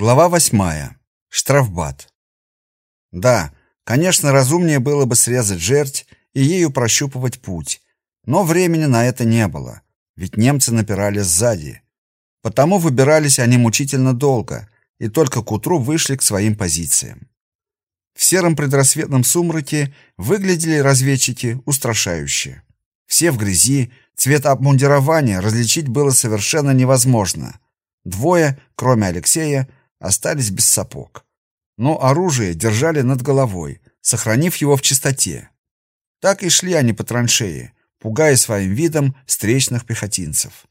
Глава восьмая. Штрафбат. Да, конечно, разумнее было бы срезать жерть и ею прощупывать путь, но времени на это не было, ведь немцы напирали сзади. Потому выбирались они мучительно долго и только к утру вышли к своим позициям. В сером предрассветном сумраке выглядели разведчики устрашающе. Все в грязи, цвет обмундирования различить было совершенно невозможно. Двое, кроме Алексея, остались без сапог. Но оружие держали над головой, сохранив его в чистоте. Так и шли они по траншее, пугая своим видом встречных пехотинцев.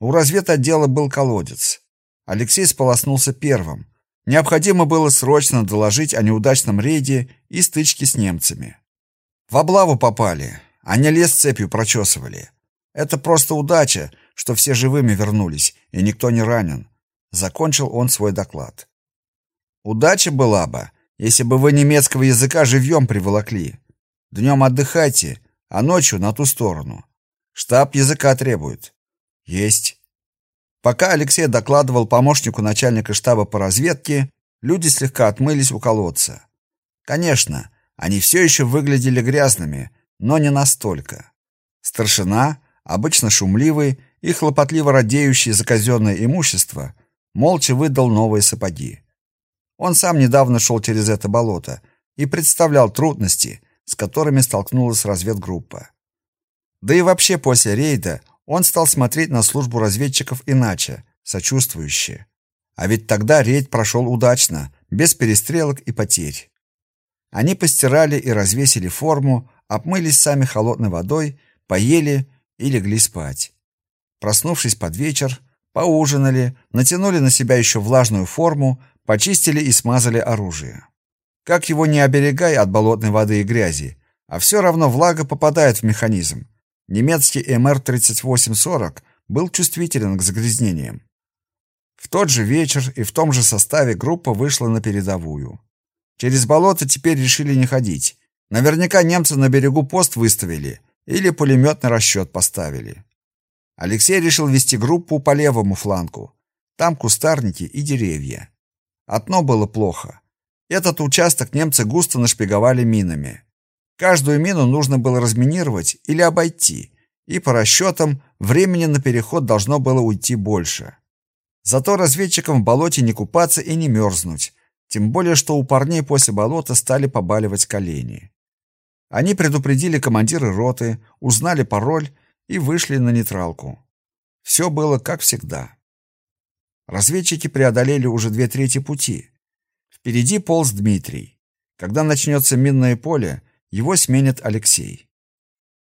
У разведотдела был колодец. Алексей сполоснулся первым. Необходимо было срочно доложить о неудачном рейде и стычке с немцами. В облаву попали, они лес цепью прочесывали. Это просто удача, что все живыми вернулись, и никто не ранен. Закончил он свой доклад. Удача была бы, если бы вы немецкого языка живьем приволокли. Днем отдыхайте, а ночью на ту сторону. Штаб языка требует. Есть. Пока Алексей докладывал помощнику начальника штаба по разведке, люди слегка отмылись у колодца. Конечно, они все еще выглядели грязными, но не настолько. Старшина, обычно шумливый и хлопотливо радеющий за казенное имущество, молча выдал новые сапоги. Он сам недавно шел через это болото и представлял трудности, с которыми столкнулась разведгруппа. Да и вообще после рейда он стал смотреть на службу разведчиков иначе, сочувствующе. А ведь тогда рейд прошел удачно, без перестрелок и потерь. Они постирали и развесили форму, обмылись сами холодной водой, поели и легли спать. Проснувшись под вечер, Поужинали, натянули на себя еще влажную форму, почистили и смазали оружие. Как его не оберегай от болотной воды и грязи, а все равно влага попадает в механизм. Немецкий МР-3840 был чувствителен к загрязнениям. В тот же вечер и в том же составе группа вышла на передовую. Через болото теперь решили не ходить. Наверняка немцы на берегу пост выставили или пулеметный расчет поставили. Алексей решил вести группу по левому флангу. Там кустарники и деревья. Одно было плохо. Этот участок немцы густо нашпиговали минами. Каждую мину нужно было разминировать или обойти, и по расчетам времени на переход должно было уйти больше. Зато разведчикам в болоте не купаться и не мерзнуть, тем более что у парней после болота стали побаливать колени. Они предупредили командиры роты, узнали пароль и вышли на нейтралку. Все было как всегда. Разведчики преодолели уже две трети пути. Впереди полз Дмитрий. Когда начнется минное поле, его сменит Алексей.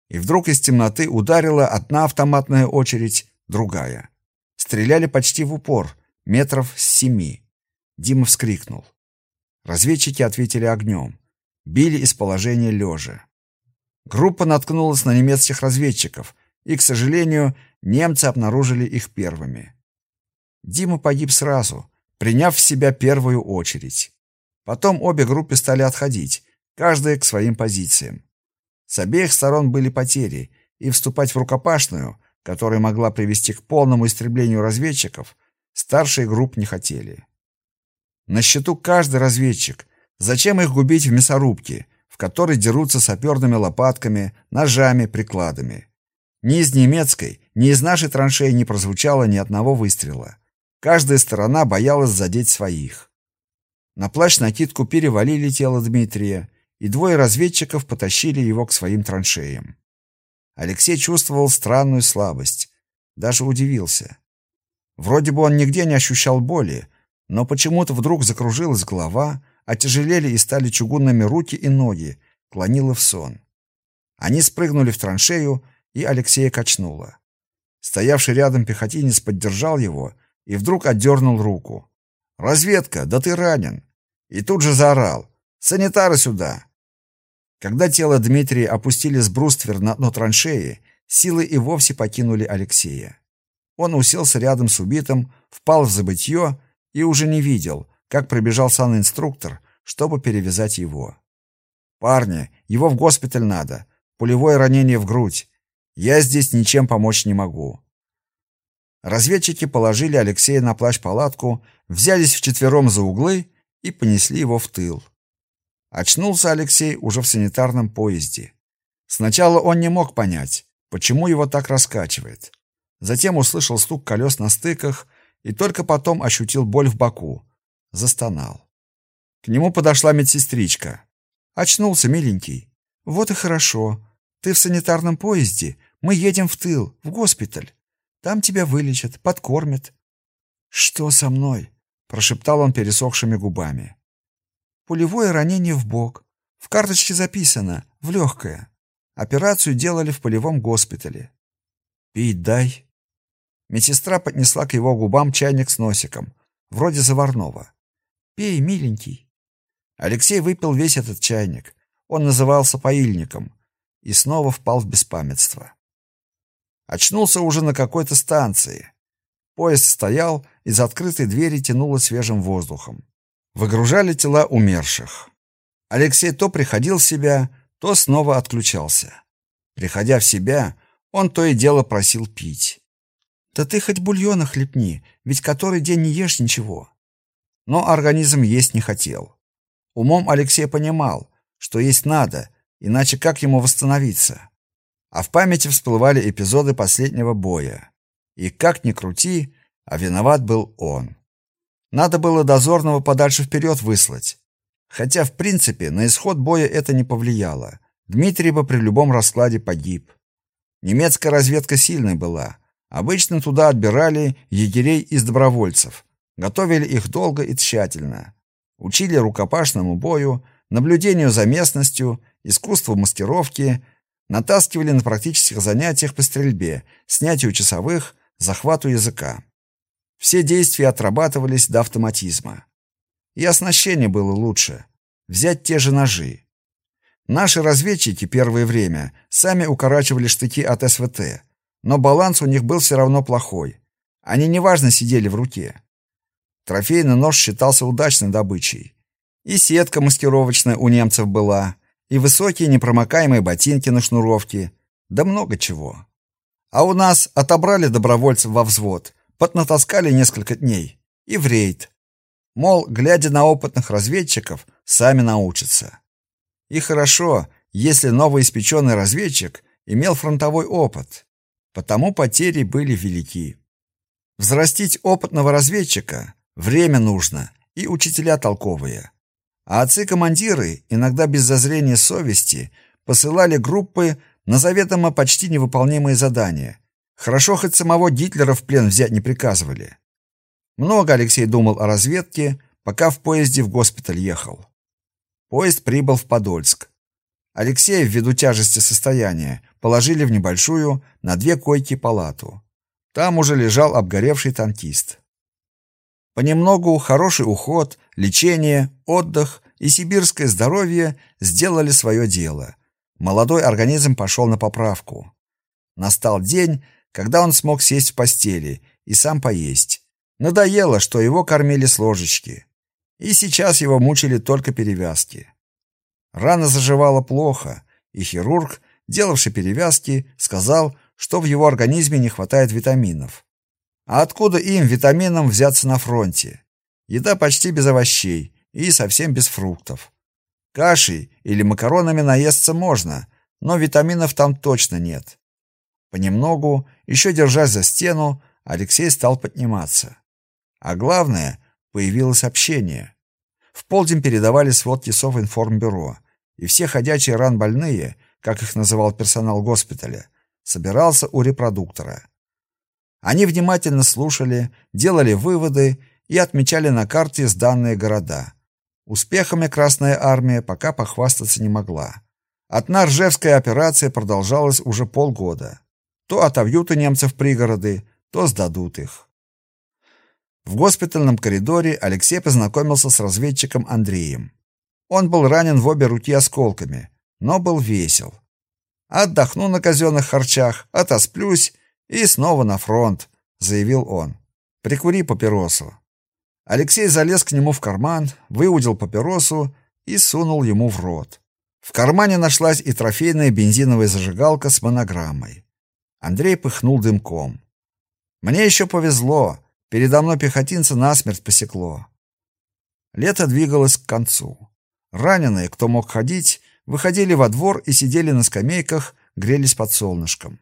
И вдруг из темноты ударила одна автоматная очередь, другая. Стреляли почти в упор, метров с семи. Дима вскрикнул. Разведчики ответили огнем. Били из положения лежа. Группа наткнулась на немецких разведчиков, и, к сожалению, немцы обнаружили их первыми. Дима погиб сразу, приняв в себя первую очередь. Потом обе группы стали отходить, каждая к своим позициям. С обеих сторон были потери, и вступать в рукопашную, которая могла привести к полному истреблению разведчиков, старшие групп не хотели. На счету каждый разведчик. Зачем их губить в мясорубке, в которой дерутся саперными лопатками, ножами, прикладами? Ни из немецкой, ни из нашей траншеи не прозвучало ни одного выстрела. Каждая сторона боялась задеть своих. На плащ-накидку перевалили тело Дмитрия, и двое разведчиков потащили его к своим траншеям. Алексей чувствовал странную слабость, даже удивился. Вроде бы он нигде не ощущал боли, но почему-то вдруг закружилась голова, отяжелели и стали чугунными руки и ноги, клонило в сон. Они спрыгнули в траншею и Алексея качнуло. Стоявший рядом пехотинец поддержал его и вдруг отдернул руку. «Разведка, да ты ранен!» И тут же заорал. «Санитары сюда!» Когда тело Дмитрия опустили с бруствер на дно траншеи, силы и вовсе покинули Алексея. Он уселся рядом с убитым, впал в забытье и уже не видел, как пробежал санинструктор, чтобы перевязать его. «Парни, его в госпиталь надо. Пулевое ранение в грудь. Я здесь ничем помочь не могу. Разведчики положили Алексея на плащ-палатку, взялись вчетвером за углы и понесли его в тыл. Очнулся Алексей уже в санитарном поезде. Сначала он не мог понять, почему его так раскачивает. Затем услышал стук колес на стыках и только потом ощутил боль в боку. Застонал. К нему подошла медсестричка. «Очнулся, миленький. Вот и хорошо. Ты в санитарном поезде. Мы едем в тыл, в госпиталь. Там тебя вылечат, подкормят». «Что со мной?» — прошептал он пересохшими губами. «Пулевое ранение в бок. В карточке записано, в легкое. Операцию делали в полевом госпитале. Пить дай». Медсестра поднесла к его губам чайник с носиком, вроде заварного. «Пей, миленький». Алексей выпил весь этот чайник. Он назывался поильником и снова впал в беспамятство. Очнулся уже на какой-то станции. Поезд стоял, из открытой двери тянуло свежим воздухом. Выгружали тела умерших. Алексей то приходил в себя, то снова отключался. Приходя в себя, он то и дело просил пить. Да ты хоть бульона хлебни, ведь который день не ешь ничего. Но организм есть не хотел. Умом Алексей понимал, что есть надо, иначе как ему восстановиться? А в памяти всплывали эпизоды последнего боя. И как ни крути, а виноват был он. Надо было дозорного подальше вперед выслать. Хотя, в принципе, на исход боя это не повлияло. Дмитрий бы при любом раскладе погиб. Немецкая разведка сильной была, Обычно туда отбирали егерей из добровольцев, готовили их долго и тщательно, учили рукопашному бою, наблюдению за местностью, искусству мастеровки, натаскивали на практических занятиях по стрельбе, снятию часовых, захвату языка. Все действия отрабатывались до автоматизма. И оснащение было лучше. Взять те же ножи. Наши разведчики первое время сами укорачивали штыки от СВТ, но баланс у них был все равно плохой. Они неважно сидели в руке. Трофейный нож считался удачной добычей. И сетка маскировочная у немцев была, и высокие непромокаемые ботинки на шнуровке, да много чего. А у нас отобрали добровольцев во взвод, поднатаскали несколько дней и в рейд. Мол, глядя на опытных разведчиков, сами научатся. И хорошо, если новоиспеченный разведчик имел фронтовой опыт потому потери были велики. Взрастить опытного разведчика время нужно и учителя толковые. А отцы-командиры, иногда без зазрения совести, посылали группы на заведомо почти невыполнимые задания. Хорошо хоть самого Гитлера в плен взять не приказывали. Много Алексей думал о разведке, пока в поезде в госпиталь ехал. Поезд прибыл в Подольск. Алексея, ввиду тяжести состояния, положили в небольшую, на две койки палату. Там уже лежал обгоревший танкист. Понемногу хороший уход, лечение, отдых и сибирское здоровье сделали свое дело. Молодой организм пошел на поправку. Настал день, когда он смог сесть в постели и сам поесть. Надоело, что его кормили с ложечки. И сейчас его мучили только перевязки. Рана заживала плохо, и хирург, делавший перевязки, сказал, что в его организме не хватает витаминов. А откуда им, витаминам, взяться на фронте? Еда почти без овощей и совсем без фруктов. Кашей или макаронами наесться можно, но витаминов там точно нет. Понемногу, еще держась за стену, Алексей стал подниматься. А главное, появилось общение. В полдень передавали сводки Совинформбюро, и все ходячие ран-больные, как их называл персонал госпиталя, собирался у репродуктора. Они внимательно слушали, делали выводы и отмечали на карте сданные города. Успехами Красная армия пока похвастаться не могла. Одна Ржевская операция продолжалась уже полгода. То отобьют у немцев пригороды, то сдадут их. В госпитальном коридоре Алексей познакомился с разведчиком Андреем. Он был ранен в обе руки осколками, но был весел. «Отдохну на казенных харчах, отосплюсь и снова на фронт», — заявил он. «Прикури папиросу». Алексей залез к нему в карман, выудил папиросу и сунул ему в рот. В кармане нашлась и трофейная бензиновая зажигалка с монограммой. Андрей пыхнул дымком. «Мне еще повезло. Передо мной пехотинца насмерть посекло. Лето двигалось к концу. Раненые, кто мог ходить, выходили во двор и сидели на скамейках, грелись под солнышком.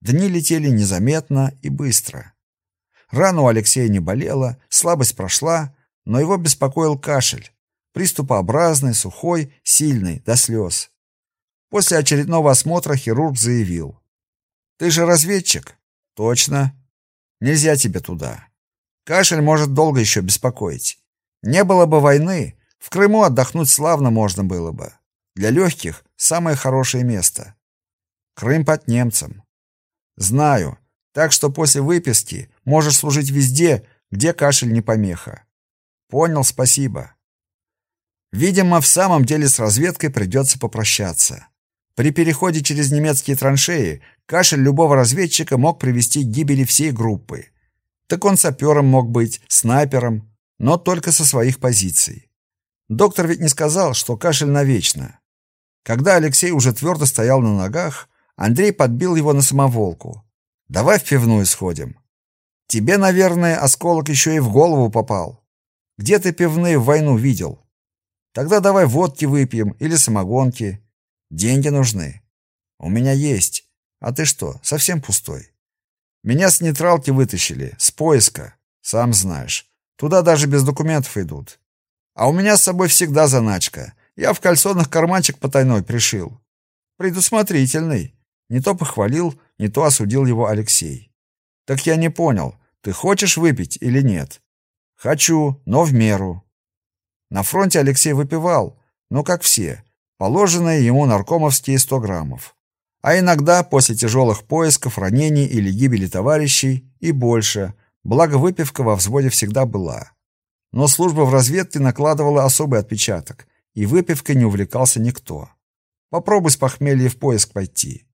Дни летели незаметно и быстро. Рана у Алексея не болела, слабость прошла, но его беспокоил кашель. Приступообразный, сухой, сильный, до слез. После очередного осмотра хирург заявил. «Ты же разведчик?» «Точно. Нельзя тебе туда. Кашель может долго еще беспокоить. Не было бы войны, в Крыму отдохнуть славно можно было бы. Для легких самое хорошее место. Крым под немцем. Знаю, так что после выписки можешь служить везде, где кашель не помеха. Понял, спасибо. Видимо, в самом деле с разведкой придется попрощаться. При переходе через немецкие траншеи кашель любого разведчика мог привести к гибели всей группы. Так он сапером мог быть, снайпером, но только со своих позиций. Доктор ведь не сказал, что кашель навечно. Когда Алексей уже твердо стоял на ногах, Андрей подбил его на самоволку. «Давай в пивную сходим. Тебе, наверное, осколок еще и в голову попал. Где ты пивные в войну видел? Тогда давай водки выпьем или самогонки. Деньги нужны. У меня есть. А ты что, совсем пустой? Меня с нейтралки вытащили, с поиска. Сам знаешь. Туда даже без документов идут. А у меня с собой всегда заначка. Я в кальсонах карманчик потайной пришил. Предусмотрительный. Не то похвалил, не то осудил его Алексей. Так я не понял, ты хочешь выпить или нет? Хочу, но в меру. На фронте Алексей выпивал, но как все, положенные ему наркомовские 100 граммов. А иногда после тяжелых поисков, ранений или гибели товарищей и больше, благо выпивка во взводе всегда была. Но служба в разведке накладывала особый отпечаток, и выпивкой не увлекался никто. Попробуй с похмелья в поиск пойти.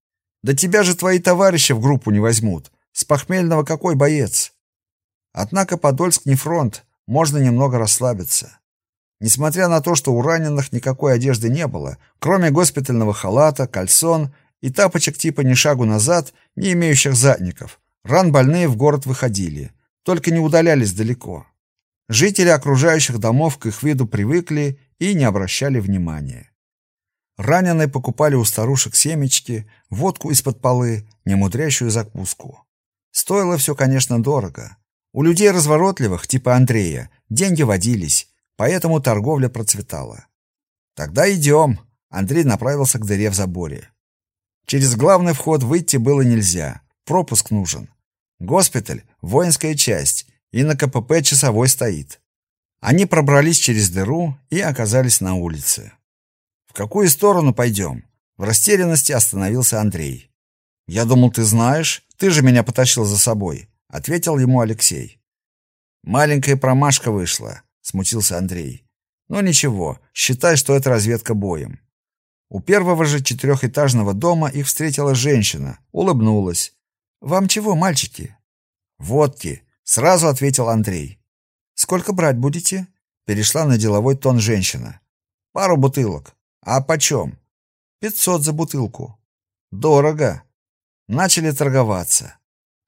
Да тебя же твои товарищи в группу не возьмут. С похмельного какой боец? Однако Подольск не фронт, можно немного расслабиться. Несмотря на то, что у раненых никакой одежды не было, кроме госпитального халата, кальсон и тапочек типа «ни шагу назад», не имеющих задников, ран больные в город выходили, только не удалялись далеко. Жители окружающих домов к их виду привыкли и не обращали внимания. Раненые покупали у старушек семечки, водку из-под полы, немудрящую закуску. Стоило все, конечно, дорого. У людей разворотливых, типа Андрея, деньги водились, поэтому торговля процветала. «Тогда идем», — Андрей направился к дыре в заборе. Через главный вход выйти было нельзя, пропуск нужен. Госпиталь, воинская часть, и на КПП часовой стоит. Они пробрались через дыру и оказались на улице. «В какую сторону пойдем?» В растерянности остановился Андрей. «Я думал, ты знаешь, ты же меня потащил за собой», — ответил ему Алексей. Маленькая промашка вышла смутился Андрей. Но ничего, считай, что это разведка боем. У первого же четырехэтажного дома их встретила женщина, улыбнулась. Вам чего, мальчики? Водки, сразу ответил Андрей. Сколько брать будете? Перешла на деловой тон женщина. Пару бутылок. А почем? Пятьсот за бутылку. Дорого. Начали торговаться.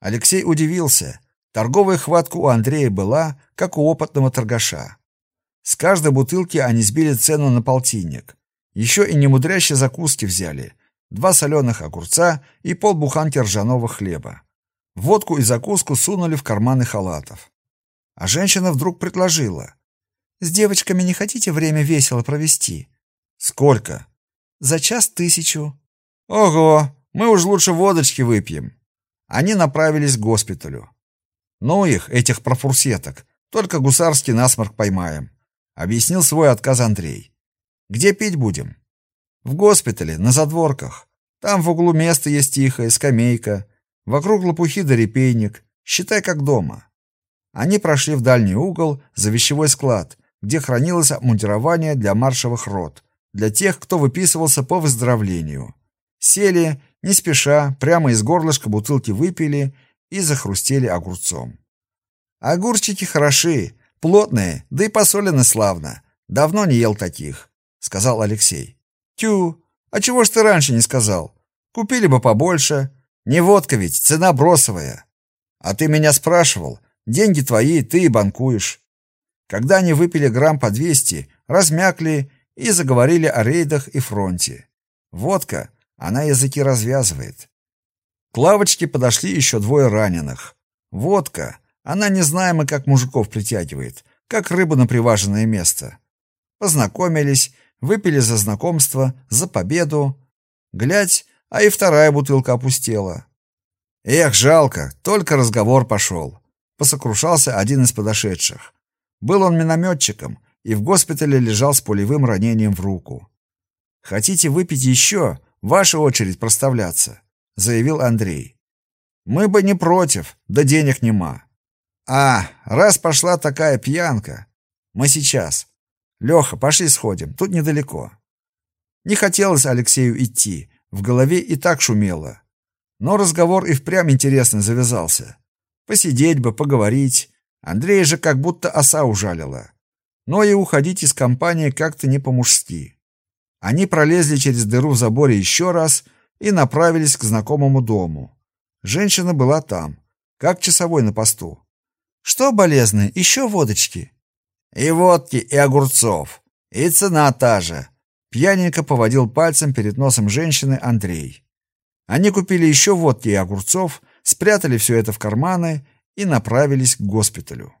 Алексей удивился. Торговая хватка у Андрея была, как у опытного торгаша. С каждой бутылки они сбили цену на полтинник. Еще и немудрящие закуски взяли. Два соленых огурца и полбуханки ржаного хлеба. Водку и закуску сунули в карманы халатов. А женщина вдруг предложила. «С девочками не хотите время весело провести?» «Сколько?» «За час тысячу». «Ого! Мы уж лучше водочки выпьем». Они направились к госпиталю. Ну их, этих профурсеток, только гусарский насморк поймаем, объяснил свой отказ Андрей. Где пить будем? В госпитале, на задворках. Там в углу место есть тихое, скамейка, вокруг лопухи да репейник, считай как дома. Они прошли в дальний угол за вещевой склад, где хранилось обмундирование для маршевых рот, для тех, кто выписывался по выздоровлению. Сели, не спеша, прямо из горлышка бутылки выпили и захрустели огурцом. Огурчики хороши, плотные, да и посолены славно. Давно не ел таких, сказал Алексей. Тю, а чего ж ты раньше не сказал? Купили бы побольше. Не водка ведь, цена бросовая. А ты меня спрашивал, Деньги твои, ты и банкуешь. Когда они выпили грамм по 200, размякли и заговорили о рейдах и фронте. Водка, она языки развязывает. К лавочке подошли еще двое раненых. Водка, она незнаемо как мужиков притягивает, как рыбу на приваженное место. Познакомились, выпили за знакомство, за победу. Глядь, а и вторая бутылка опустела. Эх, жалко, только разговор пошел. Посокрушался один из подошедших. Был он минометчиком и в госпитале лежал с пулевым ранением в руку. Хотите выпить еще? Ваша очередь проставляться, заявил Андрей. Мы бы не против, да денег нема. А, раз пошла такая пьянка, мы сейчас. Леха, пошли сходим, тут недалеко. Не хотелось Алексею идти, в голове и так шумело. Но разговор и впрямь интересно завязался. Посидеть бы, поговорить. Андрей же как будто оса ужалила. Но и уходить из компании как-то не по-мужски. Они пролезли через дыру в заборе еще раз и направились к знакомому дому. Женщина была там, как часовой на посту. «Что, болезный, еще водочки?» «И водки, и огурцов. И цена та же». Пьяненько поводил пальцем перед носом женщины Андрей. Они купили еще водки и огурцов, спрятали все это в карманы и направились к госпиталю.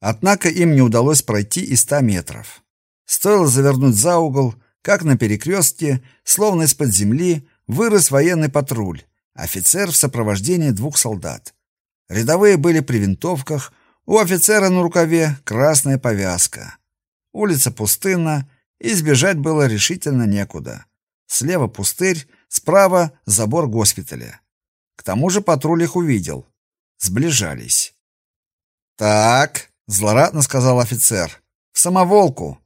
Однако им не удалось пройти и ста метров. Стоило завернуть за угол, как на перекрестке, словно из-под земли, вырос военный патруль, офицер в сопровождении двух солдат. Рядовые были при винтовках, у офицера на рукаве красная повязка. Улица пустынна, и сбежать было решительно некуда. Слева пустырь, справа забор госпиталя. К тому же патруль их увидел. Сближались. «Так», — злорадно сказал офицер, — «в самоволку».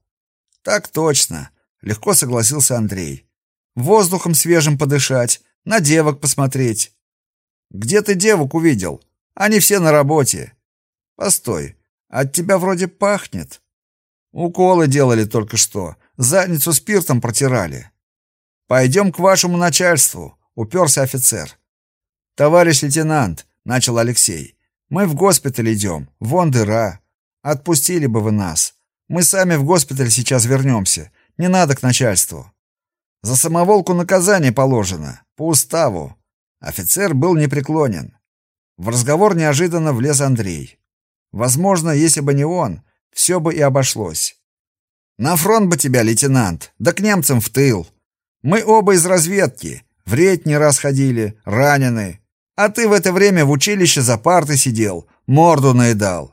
«Так точно», — легко согласился Андрей. «Воздухом свежим подышать, на девок посмотреть». «Где ты девок увидел? Они все на работе». «Постой, от тебя вроде пахнет». «Уколы делали только что, задницу спиртом протирали». «Пойдем к вашему начальству», — уперся офицер. «Товарищ лейтенант», — начал Алексей, — «мы в госпиталь идем, вон дыра. Отпустили бы вы нас. Мы сами в госпиталь сейчас вернемся, не надо к начальству». «За самоволку наказание положено, по уставу». Офицер был непреклонен. В разговор неожиданно влез Андрей. Возможно, если бы не он, все бы и обошлось. «На фронт бы тебя, лейтенант, да к немцам в тыл. Мы оба из разведки, в рейд не раз ходили, ранены. А ты в это время в училище за партой сидел, морду наедал.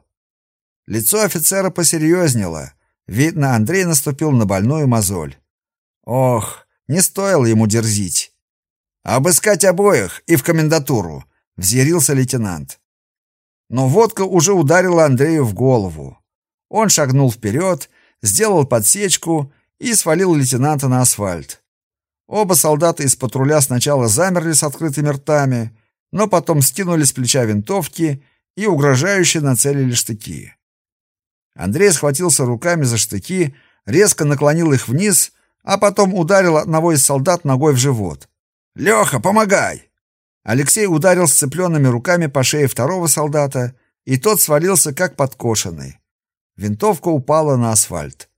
Лицо офицера посерьезнело. Видно, Андрей наступил на больную мозоль. Ох, не стоило ему дерзить. Обыскать обоих и в комендатуру, взъярился лейтенант. Но водка уже ударила Андрею в голову. Он шагнул вперед, сделал подсечку и свалил лейтенанта на асфальт. Оба солдата из патруля сначала замерли с открытыми ртами, но потом скинули с плеча винтовки и угрожающе нацелили штыки. Андрей схватился руками за штыки, резко наклонил их вниз, а потом ударил одного из солдат ногой в живот. «Леха, помогай!» Алексей ударил сцепленными руками по шее второго солдата, и тот свалился как подкошенный. Винтовка упала на асфальт.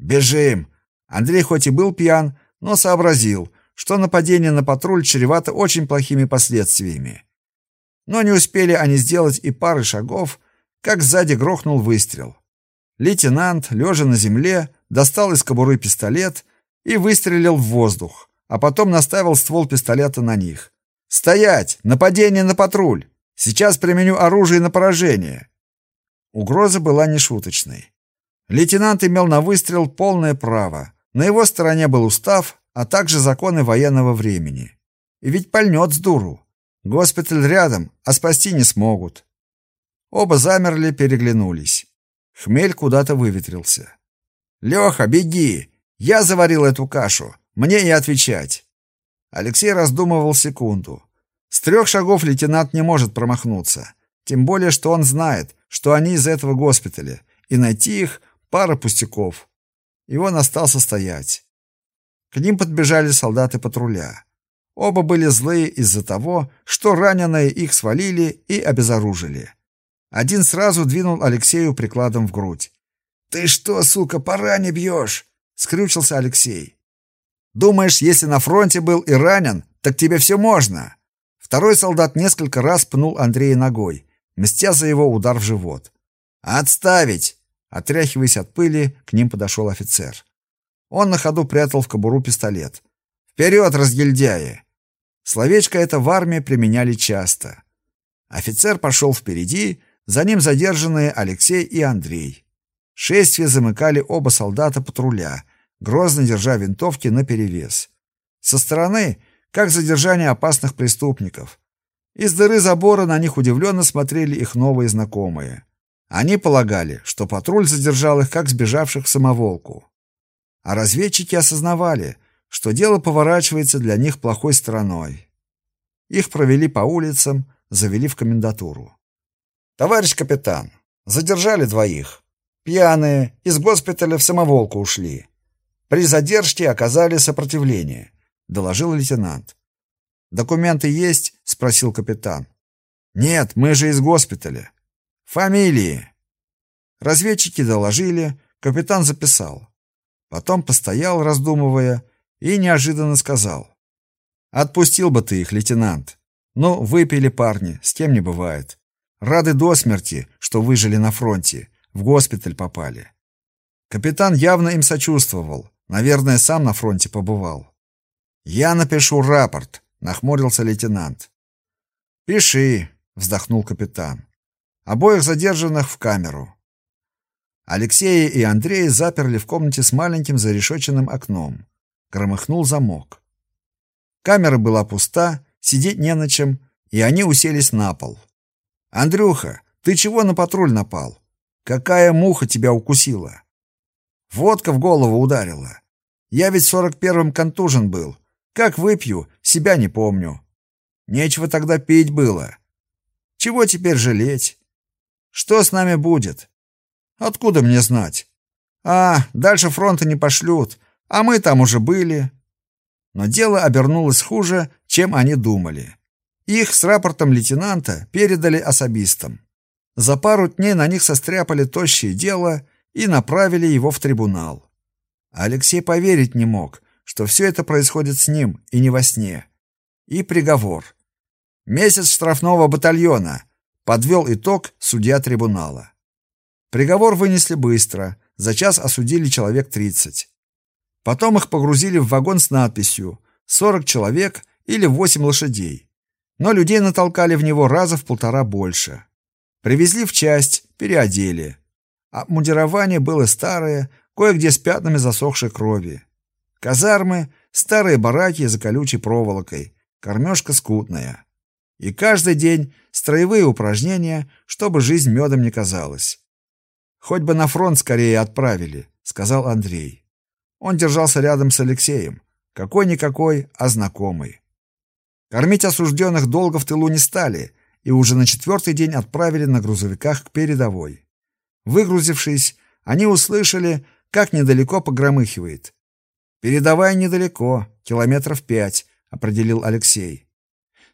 «Бежим!» Андрей хоть и был пьян, но сообразил, что нападение на патруль чревато очень плохими последствиями. Но не успели они сделать и пары шагов, как сзади грохнул выстрел. Лейтенант, лежа на земле, достал из кобуры пистолет и выстрелил в воздух, а потом наставил ствол пистолета на них. «Стоять! Нападение на патруль! Сейчас применю оружие на поражение!» Угроза была нешуточной. Лейтенант имел на выстрел полное право. На его стороне был устав, а также законы военного времени. И ведь пальнет с дуру. Госпиталь рядом, а спасти не смогут. Оба замерли, переглянулись. Хмель куда-то выветрился. «Леха, беги! Я заварил эту кашу. Мне и отвечать!» Алексей раздумывал секунду. С трех шагов лейтенант не может промахнуться. Тем более, что он знает, что они из этого госпиталя, и найти их — пара пустяков. И он остался стоять. К ним подбежали солдаты патруля. Оба были злые из-за того, что раненые их свалили и обезоружили. Один сразу двинул Алексею прикладом в грудь. «Ты что, сука, по бьешь?» — скрючился Алексей. «Думаешь, если на фронте был и ранен, так тебе все можно?» Второй солдат несколько раз пнул Андрея ногой, мстя за его удар в живот. «Отставить!» Отряхиваясь от пыли, к ним подошел офицер. Он на ходу прятал в кобуру пистолет. «Вперед, разгильдяи!» Словечко это в армии применяли часто. Офицер пошел впереди, за ним задержанные Алексей и Андрей. Шествие замыкали оба солдата патруля, грозно держа винтовки наперевес. Со стороны, как задержание опасных преступников. Из дыры забора на них удивленно смотрели их новые знакомые. Они полагали, что патруль задержал их как сбежавших в самоволку. А разведчики осознавали, что дело поворачивается для них плохой стороной. Их провели по улицам, завели в комендатуру. «Товарищ капитан, задержали двоих. Пьяные, из госпиталя в самоволку ушли. При задержке оказали сопротивление», — доложил лейтенант. «Документы есть?» — спросил капитан. «Нет, мы же из госпиталя». «Фамилии?» Разведчики доложили, капитан записал. Потом постоял, раздумывая, и неожиданно сказал. «Отпустил бы ты их, лейтенант. Ну, выпили парни, с кем не бывает. Рады до смерти, что выжили на фронте, в госпиталь попали. Капитан явно им сочувствовал, наверное, сам на фронте побывал. «Я напишу рапорт», — нахмурился лейтенант. «Пиши», — вздохнул капитан. «Обоих задержанных в камеру». Алексея и Андрея заперли в комнате с маленьким зарешоченным окном. Громыхнул замок. Камера была пуста, сидеть не на чем, и они уселись на пол. «Андрюха, ты чего на патруль напал? Какая муха тебя укусила?» «Водка в голову ударила. Я ведь сорок первом контужен был. Как выпью, себя не помню. Нечего тогда пить было. Чего теперь жалеть? Что с нами будет? Откуда мне знать? А, дальше фронта не пошлют, а мы там уже были». Но дело обернулось хуже, чем они думали. Их с рапортом лейтенанта передали особистам. За пару дней на них состряпали тощее дело и направили его в трибунал. Алексей поверить не мог, что все это происходит с ним и не во сне. И приговор. Месяц штрафного батальона. Подвел итог судья трибунала. Приговор вынесли быстро, за час осудили человек 30. Потом их погрузили в вагон с надписью «40 человек или 8 лошадей» но людей натолкали в него раза в полтора больше. Привезли в часть, переодели. Обмундирование было старое, кое-где с пятнами засохшей крови. Казармы — старые бараки за колючей проволокой, кормежка скутная. И каждый день строевые упражнения, чтобы жизнь медом не казалась. «Хоть бы на фронт скорее отправили», — сказал Андрей. Он держался рядом с Алексеем. Какой-никакой, а знакомый. Кормить осужденных долго в тылу не стали и уже на четвертый день отправили на грузовиках к передовой. Выгрузившись, они услышали, как недалеко погромыхивает. «Передовая недалеко, километров пять», — определил Алексей.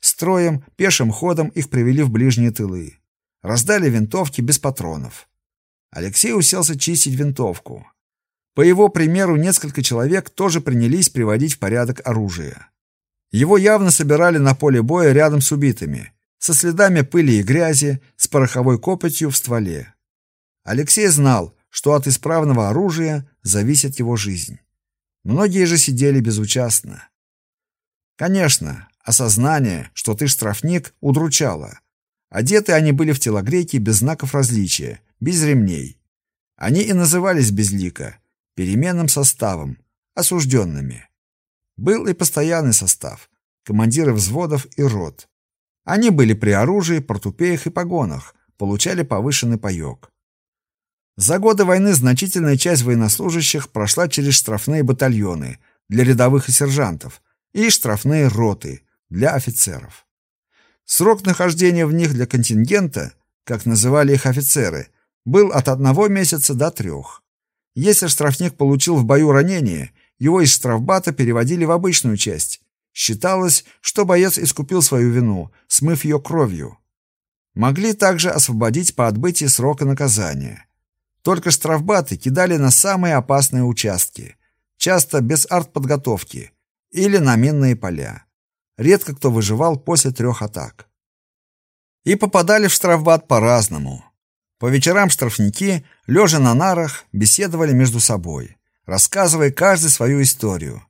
Строем, пешим ходом их привели в ближние тылы. Раздали винтовки без патронов. Алексей уселся чистить винтовку. По его примеру, несколько человек тоже принялись приводить в порядок оружие. Его явно собирали на поле боя рядом с убитыми, со следами пыли и грязи, с пороховой копотью в стволе. Алексей знал, что от исправного оружия зависит его жизнь. Многие же сидели безучастно. Конечно, осознание, что ты штрафник, удручало. Одеты они были в телогрейки без знаков различия, без ремней. Они и назывались безлико, переменным составом, осужденными. Был и постоянный состав, командиры взводов и рот. Они были при оружии, портупеях и погонах, получали повышенный паёк. За годы войны значительная часть военнослужащих прошла через штрафные батальоны для рядовых и сержантов и штрафные роты для офицеров. Срок нахождения в них для контингента, как называли их офицеры, был от одного месяца до трех. Если штрафник получил в бою ранение его из штрафбата переводили в обычную часть. Считалось, что боец искупил свою вину, смыв ее кровью. Могли также освободить по отбытии срока наказания. Только штрафбаты кидали на самые опасные участки, часто без артподготовки, или на минные поля. Редко кто выживал после трех атак. И попадали в штрафбат по-разному. По вечерам штрафники, лежа на нарах, беседовали между собой, рассказывая каждый свою историю.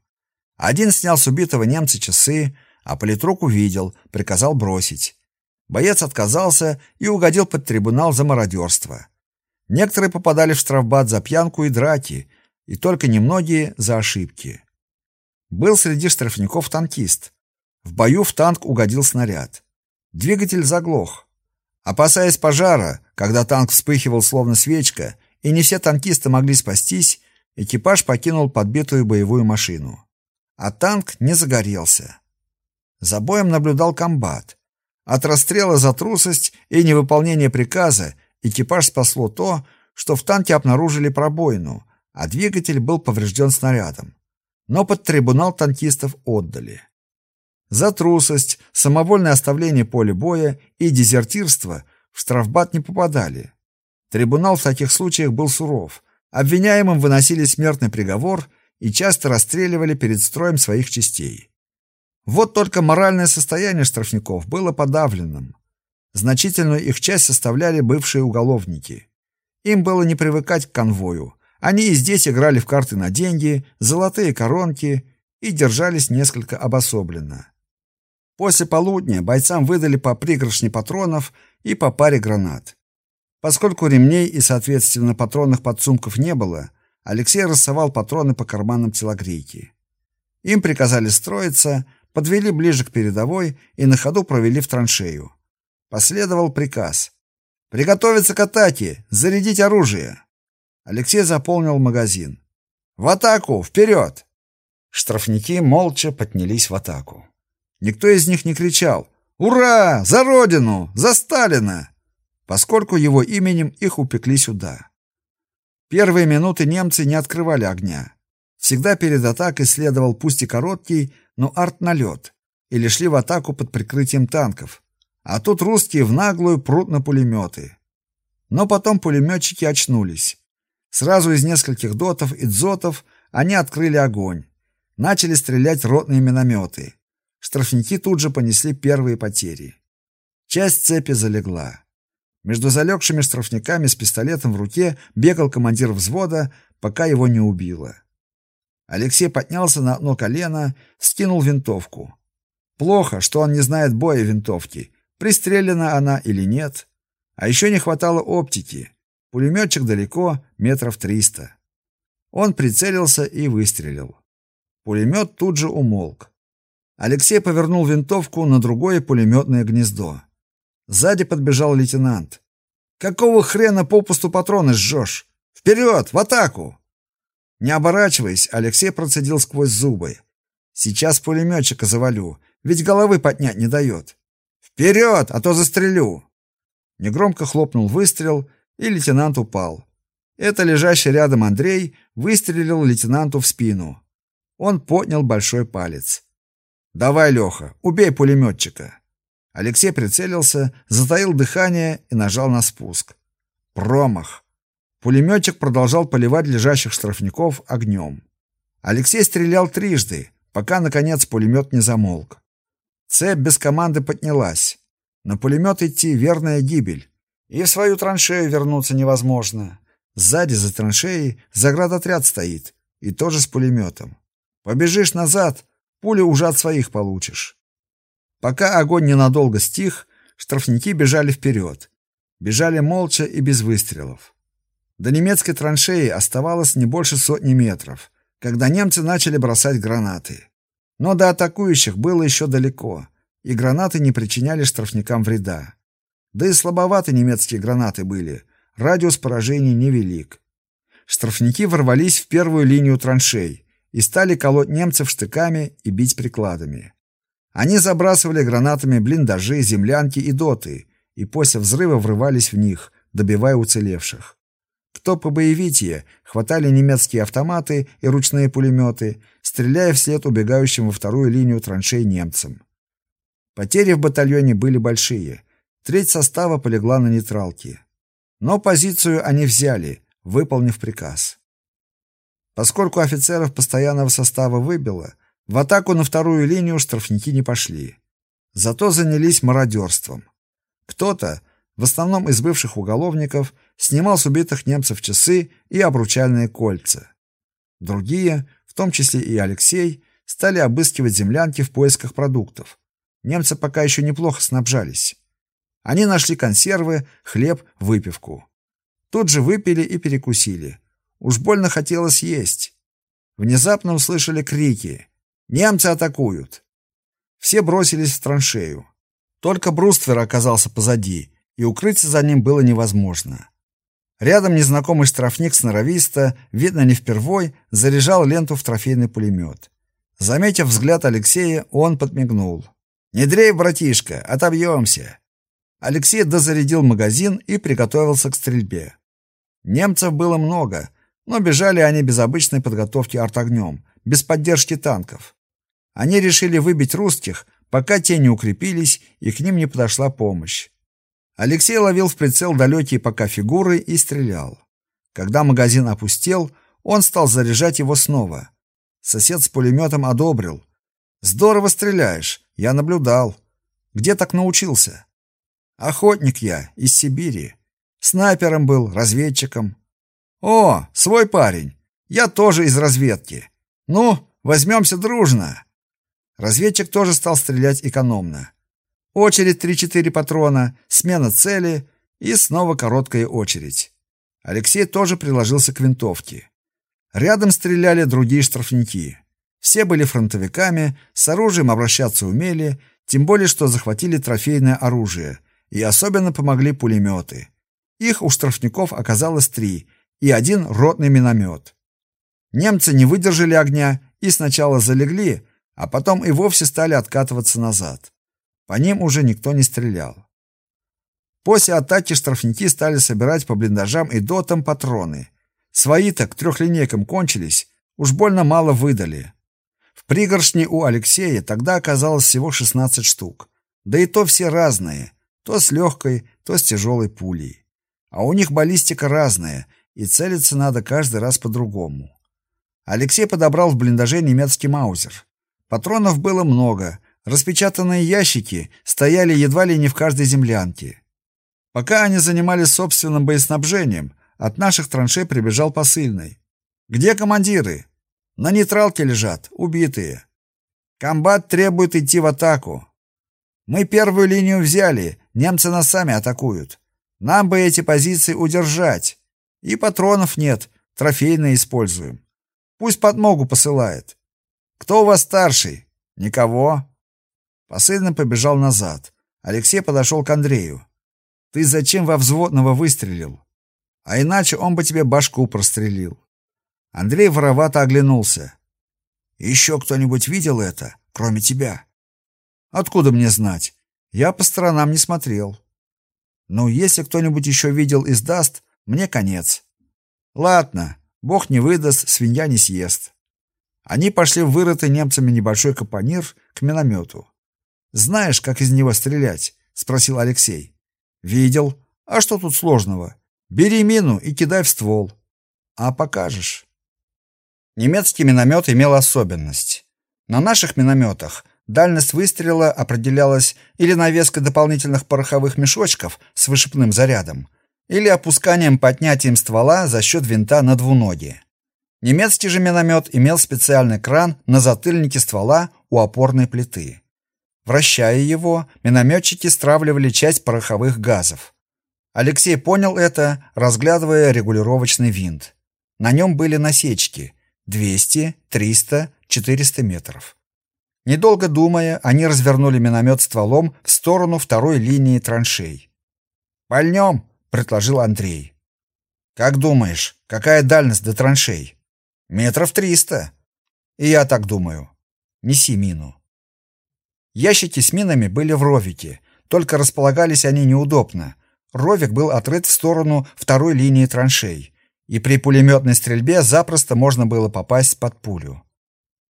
Один снял с убитого немца часы, а политрук увидел, приказал бросить. Боец отказался и угодил под трибунал за мародерство. Некоторые попадали в штрафбат за пьянку и драки, и только немногие за ошибки. Был среди штрафников танкист. В бою в танк угодил снаряд. Двигатель заглох. Опасаясь пожара, когда танк вспыхивал словно свечка, и не все танкисты могли спастись, экипаж покинул подбитую боевую машину. А танк не загорелся. За боем наблюдал комбат. От расстрела за трусость и невыполнение приказа экипаж спасло то, что в танке обнаружили пробоину, а двигатель был поврежден снарядом. Но под трибунал танкистов отдали. За трусость, самовольное оставление поля боя и дезертирство в штрафбат не попадали. Трибунал в таких случаях был суров. Обвиняемым выносили смертный приговор и часто расстреливали перед строем своих частей. Вот только моральное состояние штрафников было подавленным. Значительную их часть составляли бывшие уголовники. Им было не привыкать к конвою. Они и здесь играли в карты на деньги, золотые коронки и держались несколько обособленно. После полудня бойцам выдали по пригоршне патронов и по паре гранат. Поскольку ремней и, соответственно, патронных подсумков не было, Алексей рассовал патроны по карманам телогрейки. Им приказали строиться, подвели ближе к передовой и на ходу провели в траншею. Последовал приказ. «Приготовиться к атаке! Зарядить оружие!» Алексей заполнил магазин. «В атаку! Вперед!» Штрафники молча поднялись в атаку. Никто из них не кричал «Ура! За Родину! За Сталина!» Поскольку его именем их упекли сюда. Первые минуты немцы не открывали огня. Всегда перед атакой следовал пусть и короткий, но арт-налет, или шли в атаку под прикрытием танков. А тут русские в наглую прут на пулеметы. Но потом пулеметчики очнулись. Сразу из нескольких дотов и дзотов они открыли огонь. Начали стрелять ротные минометы. Штрафники тут же понесли первые потери. Часть цепи залегла. Между залегшими штрафниками с пистолетом в руке бегал командир взвода, пока его не убило. Алексей поднялся на одно колено, скинул винтовку. Плохо, что он не знает боя винтовки, пристрелена она или нет. А еще не хватало оптики. Пулеметчик далеко, метров триста. Он прицелился и выстрелил. Пулемет тут же умолк. Алексей повернул винтовку на другое пулеметное гнездо. Сзади подбежал лейтенант. «Какого хрена попусту патроны жжешь? Вперед, в атаку!» Не оборачиваясь, Алексей процедил сквозь зубы. «Сейчас пулеметчика завалю, ведь головы поднять не дает. Вперед, а то застрелю!» Негромко хлопнул выстрел, и лейтенант упал. Это лежащий рядом Андрей выстрелил лейтенанту в спину. Он поднял большой палец. «Давай, Леха, убей пулеметчика!» Алексей прицелился, затаил дыхание и нажал на спуск. Промах. Пулеметчик продолжал поливать лежащих штрафников огнем. Алексей стрелял трижды, пока, наконец, пулемет не замолк. Цепь без команды поднялась. На пулемет идти — верная гибель. И в свою траншею вернуться невозможно. Сзади за траншеей заградотряд стоит, и тоже с пулеметом. Побежишь назад, пули уже от своих получишь. Пока огонь ненадолго стих, штрафники бежали вперед. Бежали молча и без выстрелов. До немецкой траншеи оставалось не больше сотни метров, когда немцы начали бросать гранаты. Но до атакующих было еще далеко, и гранаты не причиняли штрафникам вреда. Да и слабоваты немецкие гранаты были, радиус поражений невелик. Штрафники ворвались в первую линию траншей и стали колоть немцев штыками и бить прикладами. Они забрасывали гранатами блиндажи, землянки и доты, и после взрыва врывались в них, добивая уцелевших. Кто побоевитее, хватали немецкие автоматы и ручные пулеметы, стреляя вслед убегающим во вторую линию траншей немцам. Потери в батальоне были большие. Треть состава полегла на нейтралке. Но позицию они взяли, выполнив приказ. Поскольку офицеров постоянного состава выбило, в атаку на вторую линию штрафники не пошли. Зато занялись мародерством. Кто-то, в основном из бывших уголовников, снимал с убитых немцев часы и обручальные кольца. Другие, в том числе и Алексей, стали обыскивать землянки в поисках продуктов. Немцы пока еще неплохо снабжались. Они нашли консервы, хлеб, выпивку. Тут же выпили и перекусили. Уж больно хотелось есть. Внезапно услышали крики. «Немцы атакуют!» Все бросились в траншею. Только бруствер оказался позади, и укрыться за ним было невозможно. Рядом незнакомый штрафник сноровиста, видно не впервой, заряжал ленту в трофейный пулемет. Заметив взгляд Алексея, он подмигнул. «Не дрейф, братишка, отобьемся!» Алексей дозарядил магазин и приготовился к стрельбе. Немцев было много, но бежали они без обычной подготовки артогнем, без поддержки танков. Они решили выбить русских, пока те не укрепились и к ним не подошла помощь. Алексей ловил в прицел далекие пока фигуры и стрелял. Когда магазин опустел, он стал заряжать его снова. Сосед с пулеметом одобрил. «Здорово стреляешь, я наблюдал. Где так научился?» Охотник я, из Сибири. Снайпером был, разведчиком. О, свой парень. Я тоже из разведки. Ну, возьмемся дружно. Разведчик тоже стал стрелять экономно. Очередь 3-4 патрона, смена цели и снова короткая очередь. Алексей тоже приложился к винтовке. Рядом стреляли другие штрафники. Все были фронтовиками, с оружием обращаться умели, тем более что захватили трофейное оружие, и особенно помогли пулеметы. Их у штрафников оказалось три и один ротный миномет. Немцы не выдержали огня и сначала залегли, а потом и вовсе стали откатываться назад. По ним уже никто не стрелял. После атаки штрафники стали собирать по блиндажам и дотам патроны. Свои-то к трехлинейкам кончились, уж больно мало выдали. В пригоршне у Алексея тогда оказалось всего 16 штук. Да и то все разные, то с легкой, то с тяжелой пулей. А у них баллистика разная, и целиться надо каждый раз по-другому. Алексей подобрал в блиндаже немецкий маузер. Патронов было много, распечатанные ящики стояли едва ли не в каждой землянке. Пока они занимались собственным боеснабжением, от наших траншей прибежал посыльный. «Где командиры?» «На нейтралке лежат, убитые». «Комбат требует идти в атаку. Мы первую линию взяли, немцы нас сами атакуют. Нам бы эти позиции удержать. И патронов нет, трофейные используем. Пусть подмогу посылает. Кто у вас старший? Никого. Посыльный побежал назад. Алексей подошел к Андрею. Ты зачем во взводного выстрелил? А иначе он бы тебе башку прострелил. Андрей воровато оглянулся. Еще кто-нибудь видел это, кроме тебя? Откуда мне знать? Я по сторонам не смотрел. Ну, если кто-нибудь еще видел и сдаст, мне конец. Ладно, бог не выдаст, свинья не съест. Они пошли в вырытый немцами небольшой капонир к миномету. «Знаешь, как из него стрелять?» — спросил Алексей. «Видел. А что тут сложного? Бери мину и кидай в ствол. А покажешь». Немецкий миномет имел особенность. На наших минометах Дальность выстрела определялась или навеской дополнительных пороховых мешочков с вышипным зарядом, или опусканием поднятием ствола за счет винта на двуноге. Немецкий же миномет имел специальный кран на затыльнике ствола у опорной плиты. Вращая его, минометчики стравливали часть пороховых газов. Алексей понял это, разглядывая регулировочный винт. На нем были насечки 200, 300, 400 метров. Недолго думая, они развернули миномет стволом в сторону второй линии траншей. «Пальнем!» — предложил Андрей. «Как думаешь, какая дальность до траншей?» «Метров триста». «И я так думаю. Неси мину». Ящики с минами были в ровике, только располагались они неудобно. Ровик был отрыт в сторону второй линии траншей, и при пулеметной стрельбе запросто можно было попасть под пулю.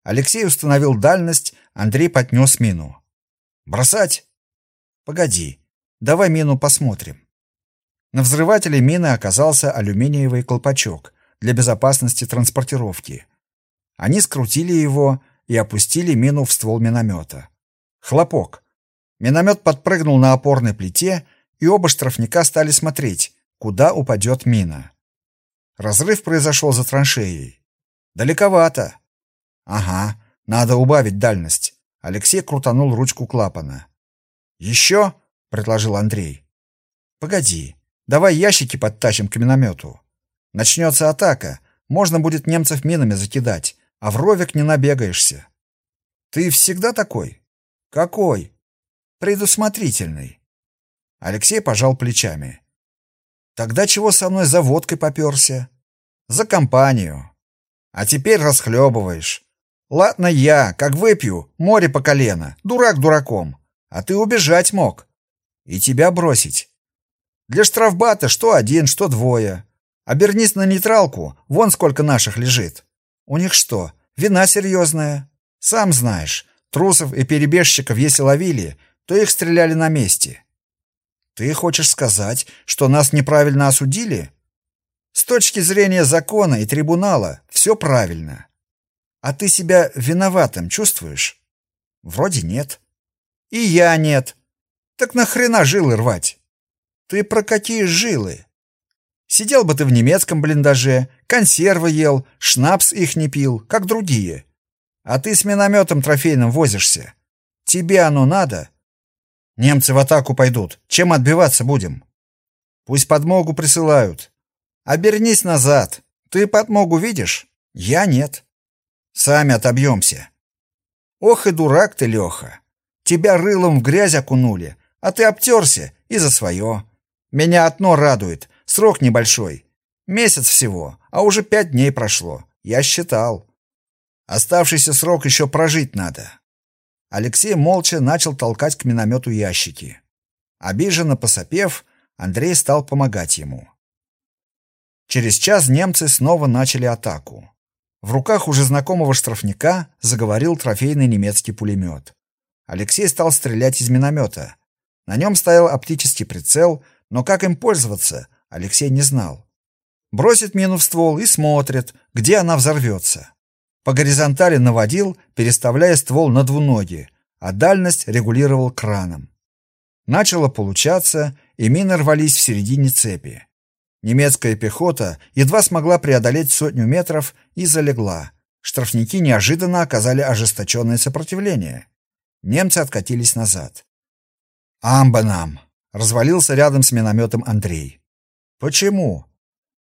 Алексей установил дальность, Андрей поднес мину. «Бросать?» «Погоди. Давай мину посмотрим. На взрывателе мины оказался алюминиевый колпачок для безопасности транспортировки. Они скрутили его и опустили мину в ствол миномета. Хлопок. Миномет подпрыгнул на опорной плите, и оба штрафника стали смотреть, куда упадет мина. Разрыв произошел за траншеей. Далековато. Ага, надо убавить дальность. Алексей крутанул ручку клапана. «Еще?» — предложил Андрей. «Погоди, давай ящики подтащим к миномету. Начнется атака, можно будет немцев минами закидать, а в ровик не набегаешься». «Ты всегда такой?» «Какой?» «Предусмотрительный». Алексей пожал плечами. «Тогда чего со мной за водкой попёрся?» «За компанию. А теперь расхлебываешь. Ладно я, как выпью, море по колено, дурак дураком. А ты убежать мог. И тебя бросить. Для штрафбата что один, что двое. Обернись на нейтралку, вон сколько наших лежит. У них что, вина серьезная? Сам знаешь, трусов и перебежчиков если ловили, то их стреляли на месте. Ты хочешь сказать, что нас неправильно осудили? С точки зрения закона и трибунала все правильно. А ты себя виноватым чувствуешь? Вроде нет. И я нет. Так нахрена жилы рвать? Ты про какие жилы? Сидел бы ты в немецком блиндаже, консервы ел, шнапс их не пил, как другие. А ты с минометом трофейным возишься. Тебе оно надо? Немцы в атаку пойдут. Чем отбиваться будем? Пусть подмогу присылают. Обернись назад. Ты подмогу видишь? Я нет. Сами отобьемся. Ох и дурак ты, Леха. Тебя рылом в грязь окунули, а ты обтерся и за свое. Меня одно радует. Срок небольшой. Месяц всего, а уже пять дней прошло. Я считал. Оставшийся срок еще прожить надо. Алексей молча начал толкать к миномету ящики. Обиженно посопев, Андрей стал помогать ему. Через час немцы снова начали атаку. В руках уже знакомого штрафника заговорил трофейный немецкий пулемет. Алексей стал стрелять из миномета. На нем стоял оптический прицел, но как им пользоваться, Алексей не знал. Бросит мину в ствол и смотрит, где она взорвется. По горизонтали наводил, переставляя ствол на двуноги, а дальность регулировал краном. Начало получаться, и мины рвались в середине цепи. Немецкая пехота едва смогла преодолеть сотню метров и залегла. Штрафники неожиданно оказали ожесточенное сопротивление. Немцы откатились назад. «Амба нам!» — развалился рядом с минометом Андрей. «Почему?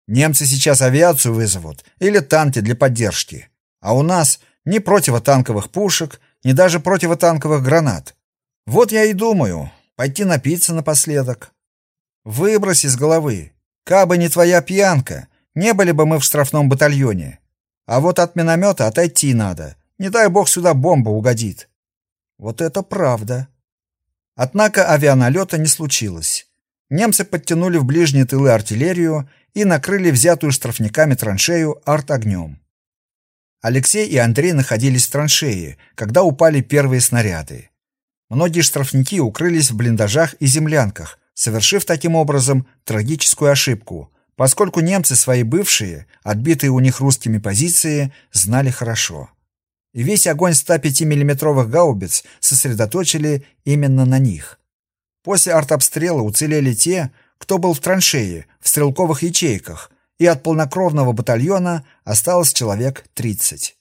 Немцы сейчас авиацию вызовут или танки для поддержки, а у нас ни противотанковых пушек, ни даже противотанковых гранат. Вот я и думаю, пойти напиться напоследок. Выбрось из головы. Кабы не твоя пьянка, не были бы мы в штрафном батальоне. А вот от миномета отойти надо. Не дай бог сюда бомба угодит. Вот это правда. Однако авианалета не случилось. Немцы подтянули в ближние тылы артиллерию и накрыли взятую штрафниками траншею артогнем. Алексей и Андрей находились в траншее, когда упали первые снаряды. Многие штрафники укрылись в блиндажах и землянках, совершив таким образом трагическую ошибку, поскольку немцы свои бывшие, отбитые у них русскими позиции, знали хорошо. И весь огонь 105 миллиметровых гаубиц сосредоточили именно на них. После артобстрела уцелели те, кто был в траншее, в стрелковых ячейках, и от полнокровного батальона осталось человек 30.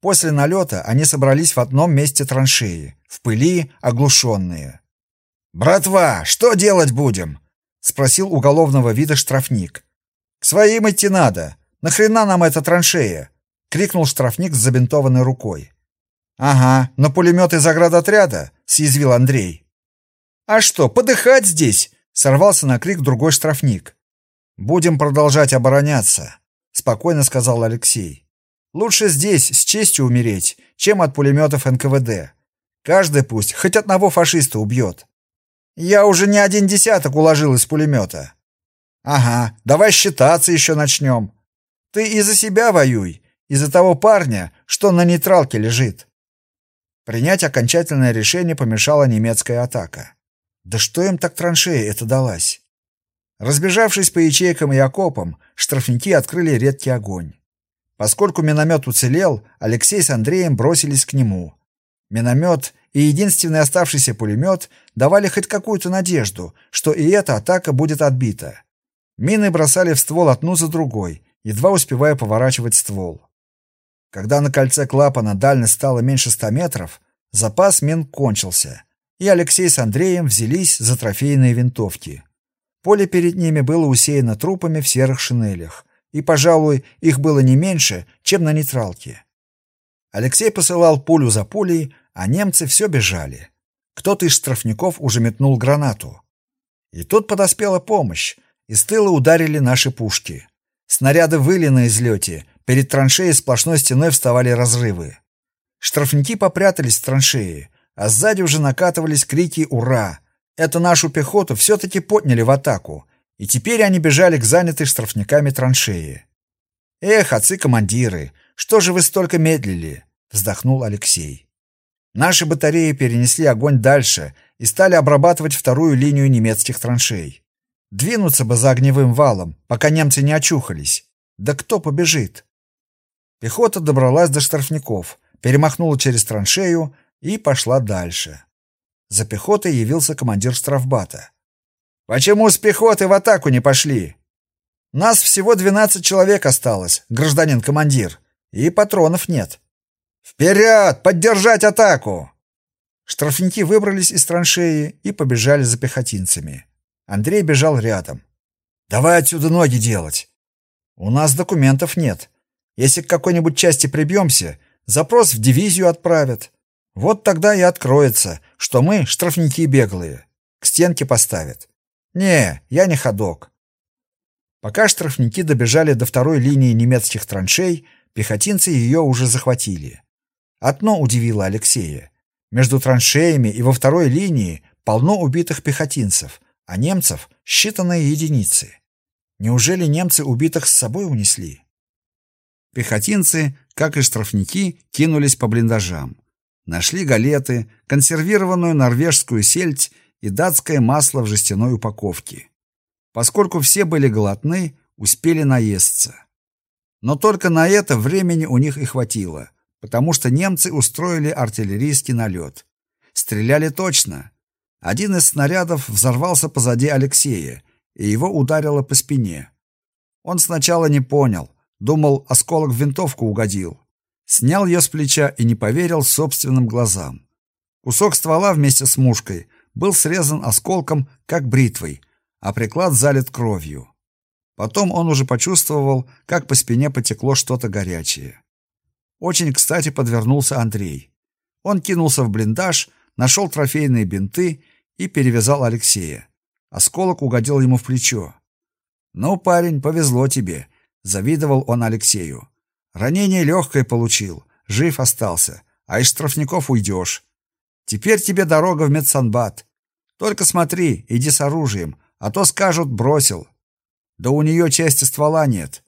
После налета они собрались в одном месте траншеи, в пыли, оглушенные. «Братва, что делать будем?» — спросил уголовного вида штрафник. «К своим идти надо. Нахрена нам эта траншея?» — крикнул штрафник с забинтованной рукой. «Ага, на пулемет из заградотряда?» — съязвил Андрей. «А что, подыхать здесь?» — сорвался на крик другой штрафник. «Будем продолжать обороняться», — спокойно сказал Алексей. «Лучше здесь с честью умереть, чем от пулеметов НКВД. Каждый пусть хоть одного фашиста убьет». Я уже не один десяток уложил из пулемета. Ага, давай считаться еще начнем. Ты и за себя воюй, и за того парня, что на нейтралке лежит. Принять окончательное решение помешала немецкая атака. Да что им так траншея это далась? Разбежавшись по ячейкам и окопам, штрафники открыли редкий огонь. Поскольку миномет уцелел, Алексей с Андреем бросились к нему. Миномет и единственный оставшийся пулемет давали хоть какую-то надежду, что и эта атака будет отбита. Мины бросали в ствол одну за другой, едва успевая поворачивать ствол. Когда на кольце клапана дальность стала меньше ста метров, запас мин кончился, и Алексей с Андреем взялись за трофейные винтовки. Поле перед ними было усеяно трупами в серых шинелях, и, пожалуй, их было не меньше, чем на нейтралке. Алексей посылал пулю за пулей, а немцы все бежали. Кто-то из штрафников уже метнул гранату. И тут подоспела помощь, и с тыла ударили наши пушки. Снаряды выли на излете, перед траншеей сплошной стеной вставали разрывы. Штрафники попрятались в траншеи, а сзади уже накатывались крики «Ура!». Это нашу пехоту все-таки подняли в атаку, и теперь они бежали к занятой штрафниками траншеи. «Эх, отцы-командиры, что же вы столько медлили?» — вздохнул Алексей. Наши батареи перенесли огонь дальше и стали обрабатывать вторую линию немецких траншей. Двинуться бы за огневым валом, пока немцы не очухались. Да кто побежит? Пехота добралась до штрафников, перемахнула через траншею и пошла дальше. За пехотой явился командир штрафбата. «Почему с пехоты в атаку не пошли?» «Нас всего двенадцать человек осталось, гражданин командир, и патронов нет». «Вперед! Поддержать атаку!» Штрафники выбрались из траншеи и побежали за пехотинцами. Андрей бежал рядом. «Давай отсюда ноги делать!» «У нас документов нет. Если к какой-нибудь части прибьемся, запрос в дивизию отправят. Вот тогда и откроется, что мы штрафники беглые. К стенке поставят. Не, я не ходок». Пока штрафники добежали до второй линии немецких траншей, пехотинцы ее уже захватили. Одно удивило Алексея. Между траншеями и во второй линии полно убитых пехотинцев, а немцев считанные единицы. Неужели немцы убитых с собой унесли? Пехотинцы, как и штрафники, кинулись по блиндажам. Нашли галеты, консервированную норвежскую сельдь и датское масло в жестяной упаковке. Поскольку все были голодны, успели наесться. Но только на это времени у них и хватило — потому что немцы устроили артиллерийский налет. Стреляли точно. Один из снарядов взорвался позади Алексея, и его ударило по спине. Он сначала не понял, думал, осколок в винтовку угодил. Снял ее с плеча и не поверил собственным глазам. Кусок ствола вместе с мушкой был срезан осколком, как бритвой, а приклад залит кровью. Потом он уже почувствовал, как по спине потекло что-то горячее. Очень кстати подвернулся Андрей. Он кинулся в блиндаж, нашел трофейные бинты и перевязал Алексея. Осколок угодил ему в плечо. «Ну, парень, повезло тебе», — завидовал он Алексею. «Ранение легкое получил, жив остался, а из штрафников уйдешь. Теперь тебе дорога в медсанбат. Только смотри, иди с оружием, а то скажут, бросил. Да у нее части ствола нет.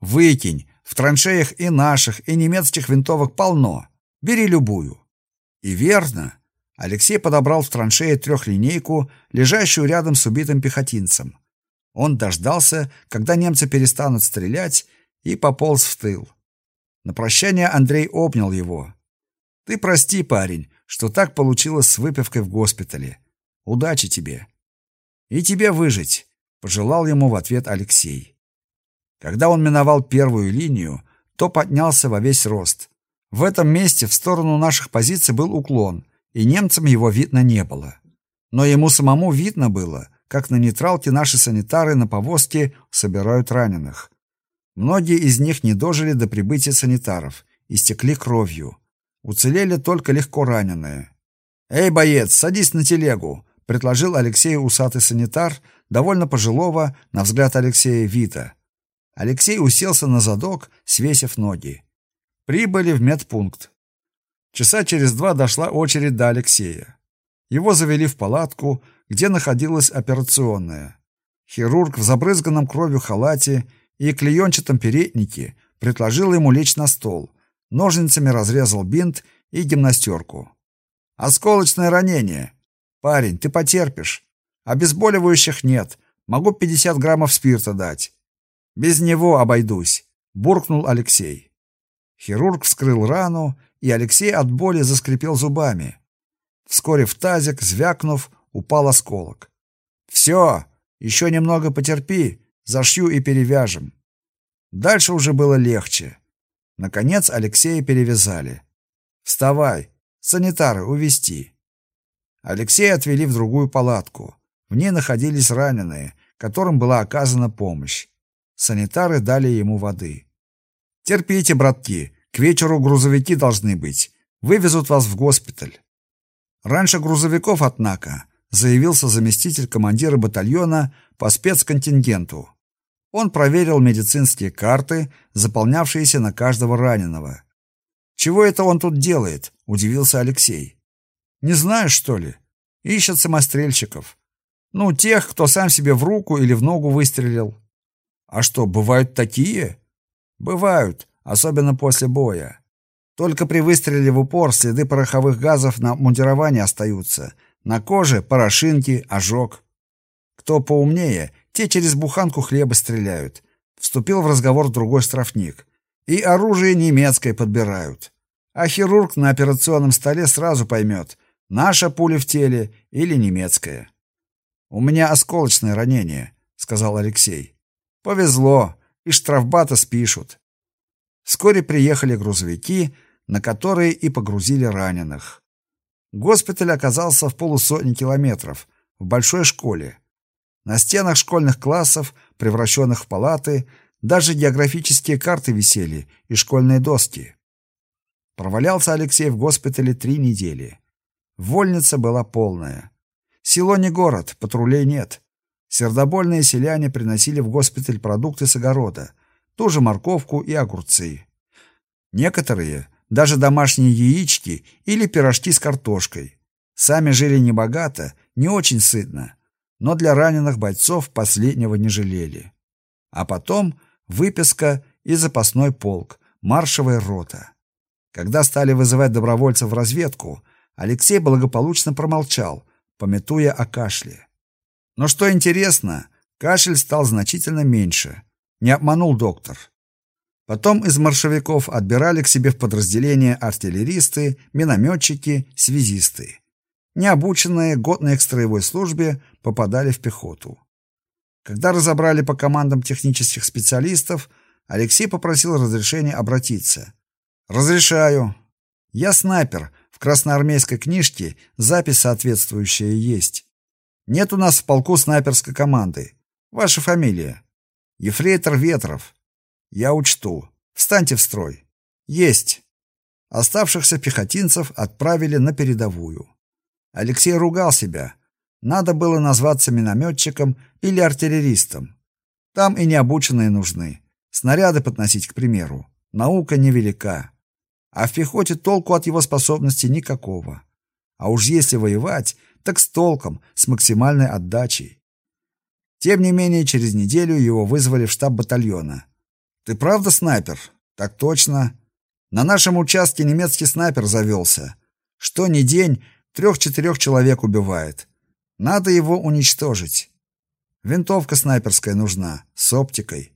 Выкинь, в траншеях и наших, и немецких винтовок полно. Бери любую. И верно. Алексей подобрал в траншее трехлинейку, лежащую рядом с убитым пехотинцем. Он дождался, когда немцы перестанут стрелять, и пополз в тыл. На прощание Андрей обнял его. «Ты прости, парень, что так получилось с выпивкой в госпитале. Удачи тебе!» «И тебе выжить», — пожелал ему в ответ Алексей. Когда он миновал первую линию, то поднялся во весь рост. В этом месте в сторону наших позиций был уклон, и немцам его видно не было. Но ему самому видно было, как на нейтралке наши санитары на повозке собирают раненых. Многие из них не дожили до прибытия санитаров, истекли кровью. Уцелели только легко раненые. «Эй, боец, садись на телегу!» — предложил Алексею усатый санитар, довольно пожилого, на взгляд Алексея, Вита. Алексей уселся на задок, свесив ноги. Прибыли в медпункт. Часа через два дошла очередь до Алексея. Его завели в палатку, где находилась операционная. Хирург в забрызганном кровью халате и клеенчатом переднике предложил ему лечь на стол, ножницами разрезал бинт и гимнастерку. «Осколочное ранение. Парень, ты потерпишь. Обезболивающих нет. Могу 50 граммов спирта дать. Без него обойдусь, буркнул Алексей. Хирург вскрыл рану, и Алексей от боли заскрипел зубами. Вскоре в тазик, звякнув, упал осколок. Все, еще немного потерпи, зашью и перевяжем. Дальше уже было легче. Наконец Алексея перевязали. Вставай, санитары увести. Алексея отвели в другую палатку. В ней находились раненые, которым была оказана помощь. Санитары дали ему воды. Терпите, братки, к вечеру грузовики должны быть. Вывезут вас в госпиталь. Раньше грузовиков, однако, заявился заместитель командира батальона по спецконтингенту. Он проверил медицинские карты, заполнявшиеся на каждого раненого. «Чего это он тут делает?» – удивился Алексей. «Не знаешь, что ли? Ищет самострельщиков. Ну, тех, кто сам себе в руку или в ногу выстрелил. А что, бывают такие? Бывают, особенно после боя. Только при выстреле в упор следы пороховых газов на мундировании остаются. На коже порошинки, ожог. Кто поумнее, те через буханку хлеба стреляют. Вступил в разговор другой штрафник. И оружие немецкое подбирают. А хирург на операционном столе сразу поймет, наша пуля в теле или немецкая. «У меня осколочное ранение», — сказал Алексей. «Повезло, и штрафбата спишут». Вскоре приехали грузовики, на которые и погрузили раненых. Госпиталь оказался в полусотни километров, в большой школе. На стенах школьных классов, превращенных в палаты, даже географические карты висели и школьные доски. Провалялся Алексей в госпитале три недели. Вольница была полная. Село не город, патрулей нет. Сердобольные селяне приносили в госпиталь продукты с огорода, ту же морковку и огурцы. Некоторые даже домашние яички или пирожки с картошкой. Сами жили небогато, не очень сытно, но для раненых бойцов последнего не жалели. А потом выписка и запасной полк, маршевая рота. Когда стали вызывать добровольцев в разведку, Алексей благополучно промолчал, пометуя о кашле. Но что интересно, кашель стал значительно меньше. Не обманул доктор. Потом из маршевиков отбирали к себе в подразделение артиллеристы, минометчики, связисты. Необученные, годные к строевой службе, попадали в пехоту. Когда разобрали по командам технических специалистов, Алексей попросил разрешения обратиться. «Разрешаю. Я снайпер. В красноармейской книжке запись соответствующая есть. Нет у нас в полку снайперской команды. Ваша фамилия?» «Ефрейтор Ветров. Я учту. Встаньте в строй. Есть. Оставшихся пехотинцев отправили на передовую. Алексей ругал себя. Надо было назваться минометчиком или артиллеристом. Там и необученные нужны. Снаряды подносить, к примеру. Наука невелика. А в пехоте толку от его способностей никакого. А уж если воевать, так с толком, с максимальной отдачей. Тем не менее, через неделю его вызвали в штаб батальона. Ты правда снайпер? Так точно. На нашем участке немецкий снайпер завелся. Что ни день трех-четырех человек убивает. Надо его уничтожить. Винтовка снайперская нужна, с оптикой.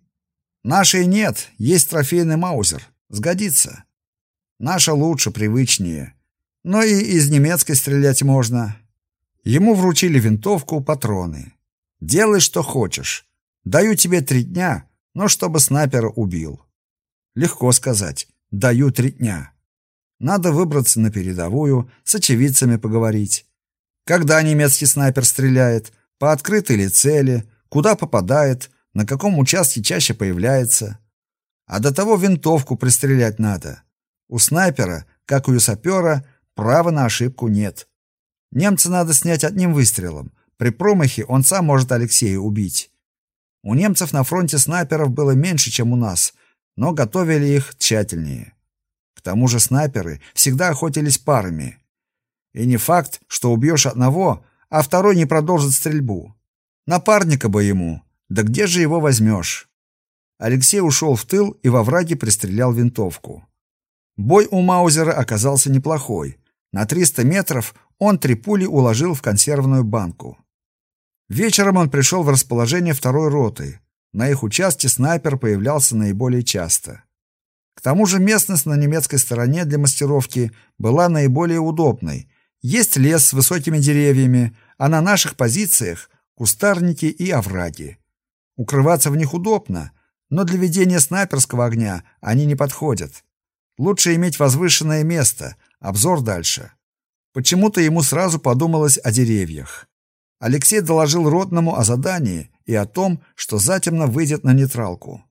Нашей нет, есть трофейный маузер. Сгодится. Наша лучше, привычнее. Но и из немецкой стрелять можно. Ему вручили винтовку, патроны. Делай, что хочешь. Даю тебе три дня, но чтобы снайпера убил. Легко сказать. Даю три дня. Надо выбраться на передовую, с очевидцами поговорить. Когда немецкий снайпер стреляет, по открытой ли цели, куда попадает, на каком участке чаще появляется. А до того винтовку пристрелять надо. У снайпера, как у сапера, права на ошибку нет. Немца надо снять одним выстрелом. При промахе он сам может Алексея убить. У немцев на фронте снайперов было меньше, чем у нас, но готовили их тщательнее. К тому же снайперы всегда охотились парами. И не факт, что убьешь одного, а второй не продолжит стрельбу. Напарника бы ему, да где же его возьмешь? Алексей ушел в тыл и во враге пристрелял винтовку. Бой у Маузера оказался неплохой. На 300 метров он три пули уложил в консервную банку. Вечером он пришел в расположение второй роты. На их участке снайпер появлялся наиболее часто. К тому же местность на немецкой стороне для маскировки была наиболее удобной. Есть лес с высокими деревьями, а на наших позициях кустарники и овраги. Укрываться в них удобно, но для ведения снайперского огня они не подходят. Лучше иметь возвышенное место, обзор дальше. Почему-то ему сразу подумалось о деревьях. Алексей доложил Ротному о задании и о том, что затемно выйдет на нейтралку.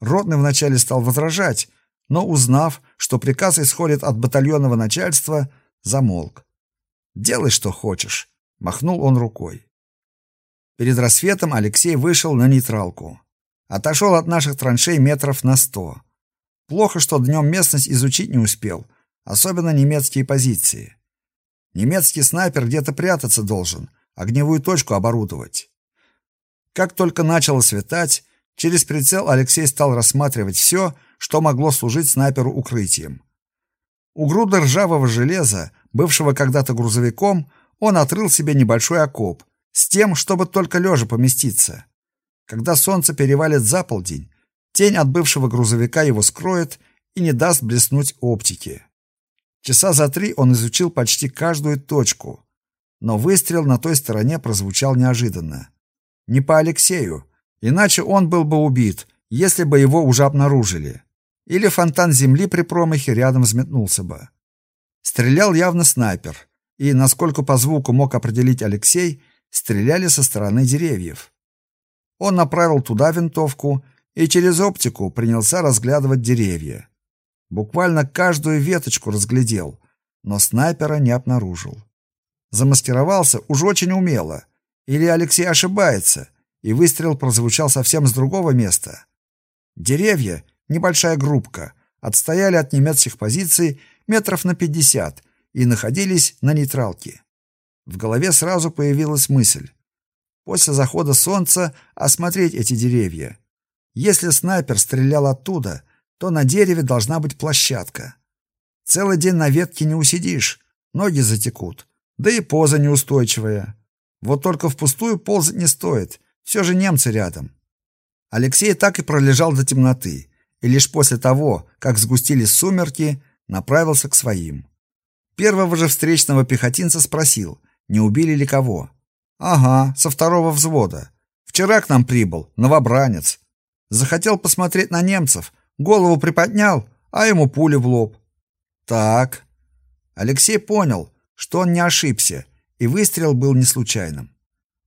Ротный вначале стал возражать, но, узнав, что приказ исходит от батальонного начальства, замолк. «Делай, что хочешь», — махнул он рукой. Перед рассветом Алексей вышел на нейтралку. Отошел от наших траншей метров на сто. Плохо, что днем местность изучить не успел, особенно немецкие позиции. Немецкий снайпер где-то прятаться должен, огневую точку оборудовать. Как только начало светать, через прицел Алексей стал рассматривать все, что могло служить снайперу укрытием. У груды ржавого железа, бывшего когда-то грузовиком, он отрыл себе небольшой окоп с тем, чтобы только лежа поместиться. Когда солнце перевалит за полдень, тень от бывшего грузовика его скроет и не даст блеснуть оптике. Часа за три он изучил почти каждую точку, но выстрел на той стороне прозвучал неожиданно. Не по Алексею, иначе он был бы убит, если бы его уже обнаружили. Или фонтан земли при промахе рядом взметнулся бы. Стрелял явно снайпер, и, насколько по звуку мог определить Алексей, стреляли со стороны деревьев. Он направил туда винтовку и через оптику принялся разглядывать деревья. Буквально каждую веточку разглядел, но снайпера не обнаружил. Замаскировался уж очень умело. Или Алексей ошибается, и выстрел прозвучал совсем с другого места. Деревья, небольшая группка, отстояли от немецких позиций метров на пятьдесят и находились на нейтралке. В голове сразу появилась мысль. После захода солнца осмотреть эти деревья. Если снайпер стрелял оттуда, то на дереве должна быть площадка. Целый день на ветке не усидишь, ноги затекут, да и поза неустойчивая. Вот только впустую ползать не стоит, все же немцы рядом. Алексей так и пролежал до темноты, и лишь после того, как сгустились сумерки, направился к своим. Первого же встречного пехотинца спросил, не убили ли кого. Ага, со второго взвода. Вчера к нам прибыл новобранец. Захотел посмотреть на немцев, голову приподнял, а ему пули в лоб. Так. Алексей понял, что он не ошибся, и выстрел был не случайным.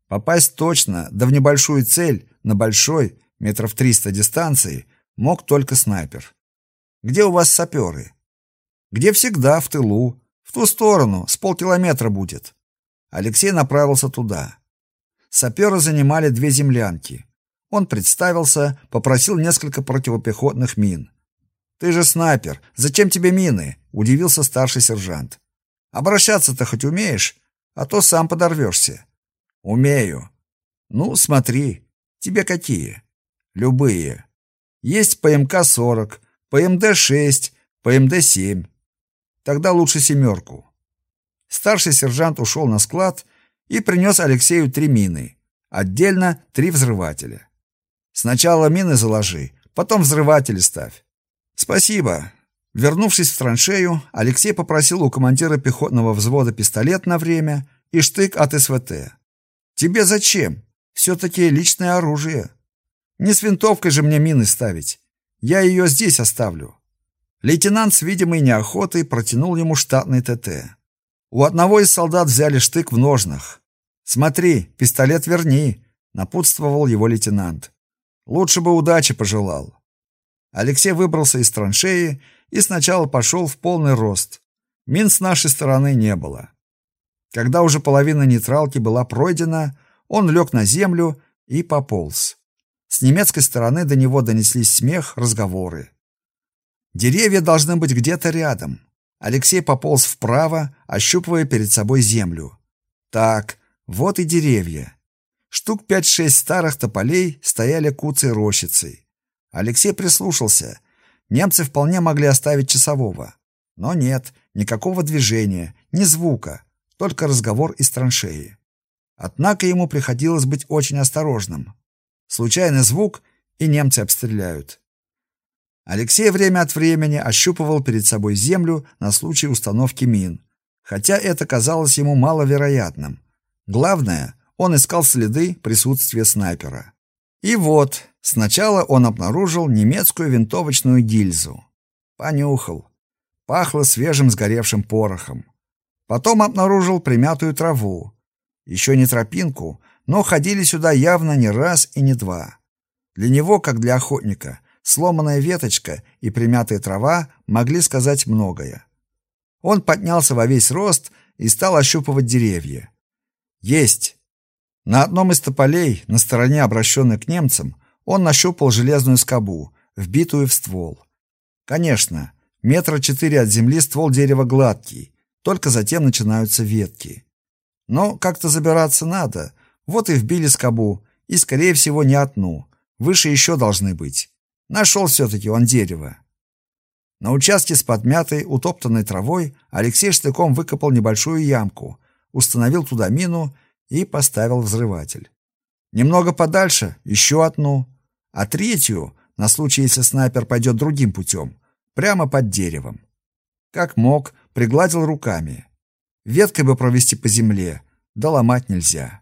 Попасть точно, да в небольшую цель, на большой, метров триста дистанции, мог только снайпер. Где у вас саперы? Где всегда, в тылу. В ту сторону, с полкилометра будет. Алексей направился туда. Саперы занимали две землянки. Он представился, попросил несколько противопехотных мин. «Ты же снайпер, зачем тебе мины?» – удивился старший сержант. «Обращаться-то хоть умеешь, а то сам подорвешься». «Умею». «Ну, смотри, тебе какие?» «Любые. Есть ПМК-40, ПМД-6, ПМД-7. Тогда лучше семерку». Старший сержант ушел на склад и принес Алексею три мины, отдельно три взрывателя. Сначала мины заложи, потом взрыватели ставь. Спасибо. Вернувшись в траншею, Алексей попросил у командира пехотного взвода пистолет на время и штык от СВТ. Тебе зачем? Все-таки личное оружие. Не с винтовкой же мне мины ставить. Я ее здесь оставлю. Лейтенант с видимой неохотой протянул ему штатный ТТ. У одного из солдат взяли штык в ножнах. «Смотри, пистолет верни», — напутствовал его лейтенант. «Лучше бы удачи пожелал». Алексей выбрался из траншеи и сначала пошел в полный рост. Мин с нашей стороны не было. Когда уже половина нейтралки была пройдена, он лег на землю и пополз. С немецкой стороны до него донеслись смех, разговоры. Деревья должны быть где-то рядом. Алексей пополз вправо, ощупывая перед собой землю. Так, вот и деревья. Штук пять-шесть старых тополей стояли куцей рощицей. Алексей прислушался. Немцы вполне могли оставить часового. Но нет, никакого движения, ни звука. только разговор из траншеи. Однако ему приходилось быть очень осторожным. Случайный звук, и немцы обстреляют. Алексей время от времени ощупывал перед собой землю на случай установки мин, хотя это казалось ему маловероятным. Главное, он искал следы присутствия снайпера. И вот, сначала он обнаружил немецкую винтовочную гильзу. Понюхал. Пахло свежим сгоревшим порохом. Потом обнаружил примятую траву. Еще не тропинку, но ходили сюда явно не раз и не два. Для него, как для охотника, сломанная веточка и примятая трава могли сказать многое. Он поднялся во весь рост и стал ощупывать деревья. Есть! На одном из тополей, на стороне обращенной к немцам, он нащупал железную скобу, вбитую в ствол. Конечно, метра четыре от земли ствол дерева гладкий, только затем начинаются ветки. Но как-то забираться надо, вот и вбили скобу, и, скорее всего, не одну, выше еще должны быть. Нашел все-таки он дерево. На участке с подмятой, утоптанной травой Алексей штыком выкопал небольшую ямку, установил туда мину и поставил взрыватель. Немного подальше еще одну, а третью, на случай, если снайпер пойдет другим путем, прямо под деревом. Как мог, пригладил руками. Веткой бы провести по земле, да ломать нельзя.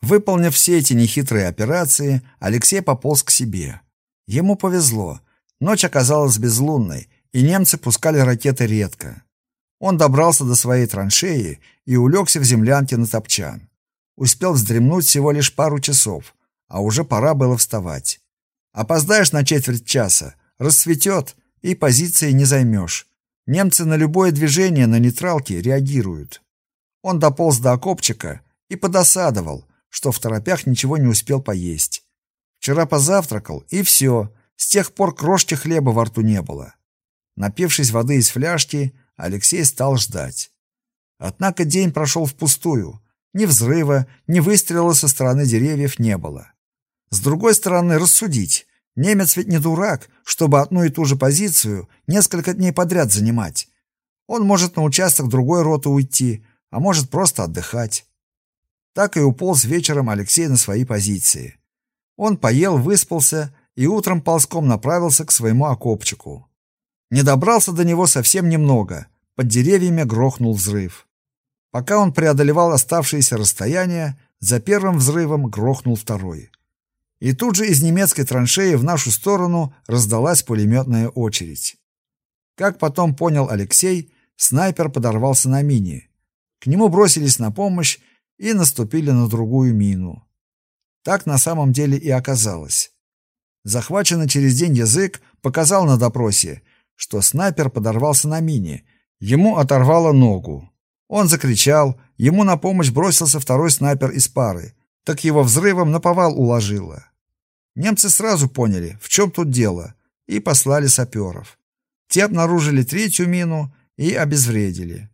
Выполнив все эти нехитрые операции, Алексей пополз к себе. Ему повезло. Ночь оказалась безлунной, и немцы пускали ракеты редко. Он добрался до своей траншеи и улегся в землянке на топчан. Успел вздремнуть всего лишь пару часов, а уже пора было вставать. Опоздаешь на четверть часа, расцветет, и позиции не займешь. Немцы на любое движение на нейтралке реагируют. Он дополз до окопчика и подосадовал, что в торопях ничего не успел поесть. Вчера позавтракал, и все, с тех пор крошки хлеба во рту не было. Напившись воды из фляжки, Алексей стал ждать. Однако день прошел впустую. Ни взрыва, ни выстрела со стороны деревьев не было. С другой стороны, рассудить. Немец ведь не дурак, чтобы одну и ту же позицию несколько дней подряд занимать. Он может на участок другой роты уйти, а может просто отдыхать. Так и уполз вечером Алексей на свои позиции. Он поел, выспался и утром ползком направился к своему окопчику. Не добрался до него совсем немного. Под деревьями грохнул взрыв. Пока он преодолевал оставшееся расстояние, за первым взрывом грохнул второй. И тут же из немецкой траншеи в нашу сторону раздалась пулеметная очередь. Как потом понял Алексей, снайпер подорвался на мине. К нему бросились на помощь и наступили на другую мину. Так на самом деле и оказалось. Захваченный через день язык показал на допросе, что снайпер подорвался на мине, ему оторвало ногу. Он закричал, ему на помощь бросился второй снайпер из пары, так его взрывом на повал уложило. Немцы сразу поняли, в чем тут дело, и послали саперов. Те обнаружили третью мину и обезвредили.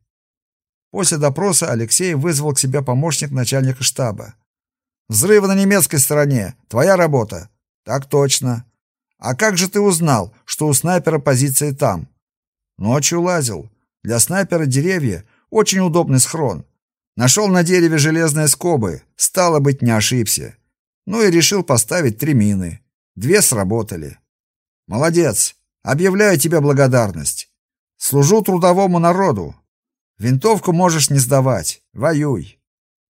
После допроса Алексей вызвал к себе помощник начальника штаба. «Взрывы на немецкой стороне. Твоя работа». «Так точно. А как же ты узнал, что у снайпера позиции там? Ночью лазил. Для снайпера деревья очень удобный схрон. Нашел на дереве железные скобы, стало быть, не ошибся. Ну и решил поставить три мины. Две сработали. Молодец. Объявляю тебе благодарность. Служу трудовому народу. Винтовку можешь не сдавать. Воюй.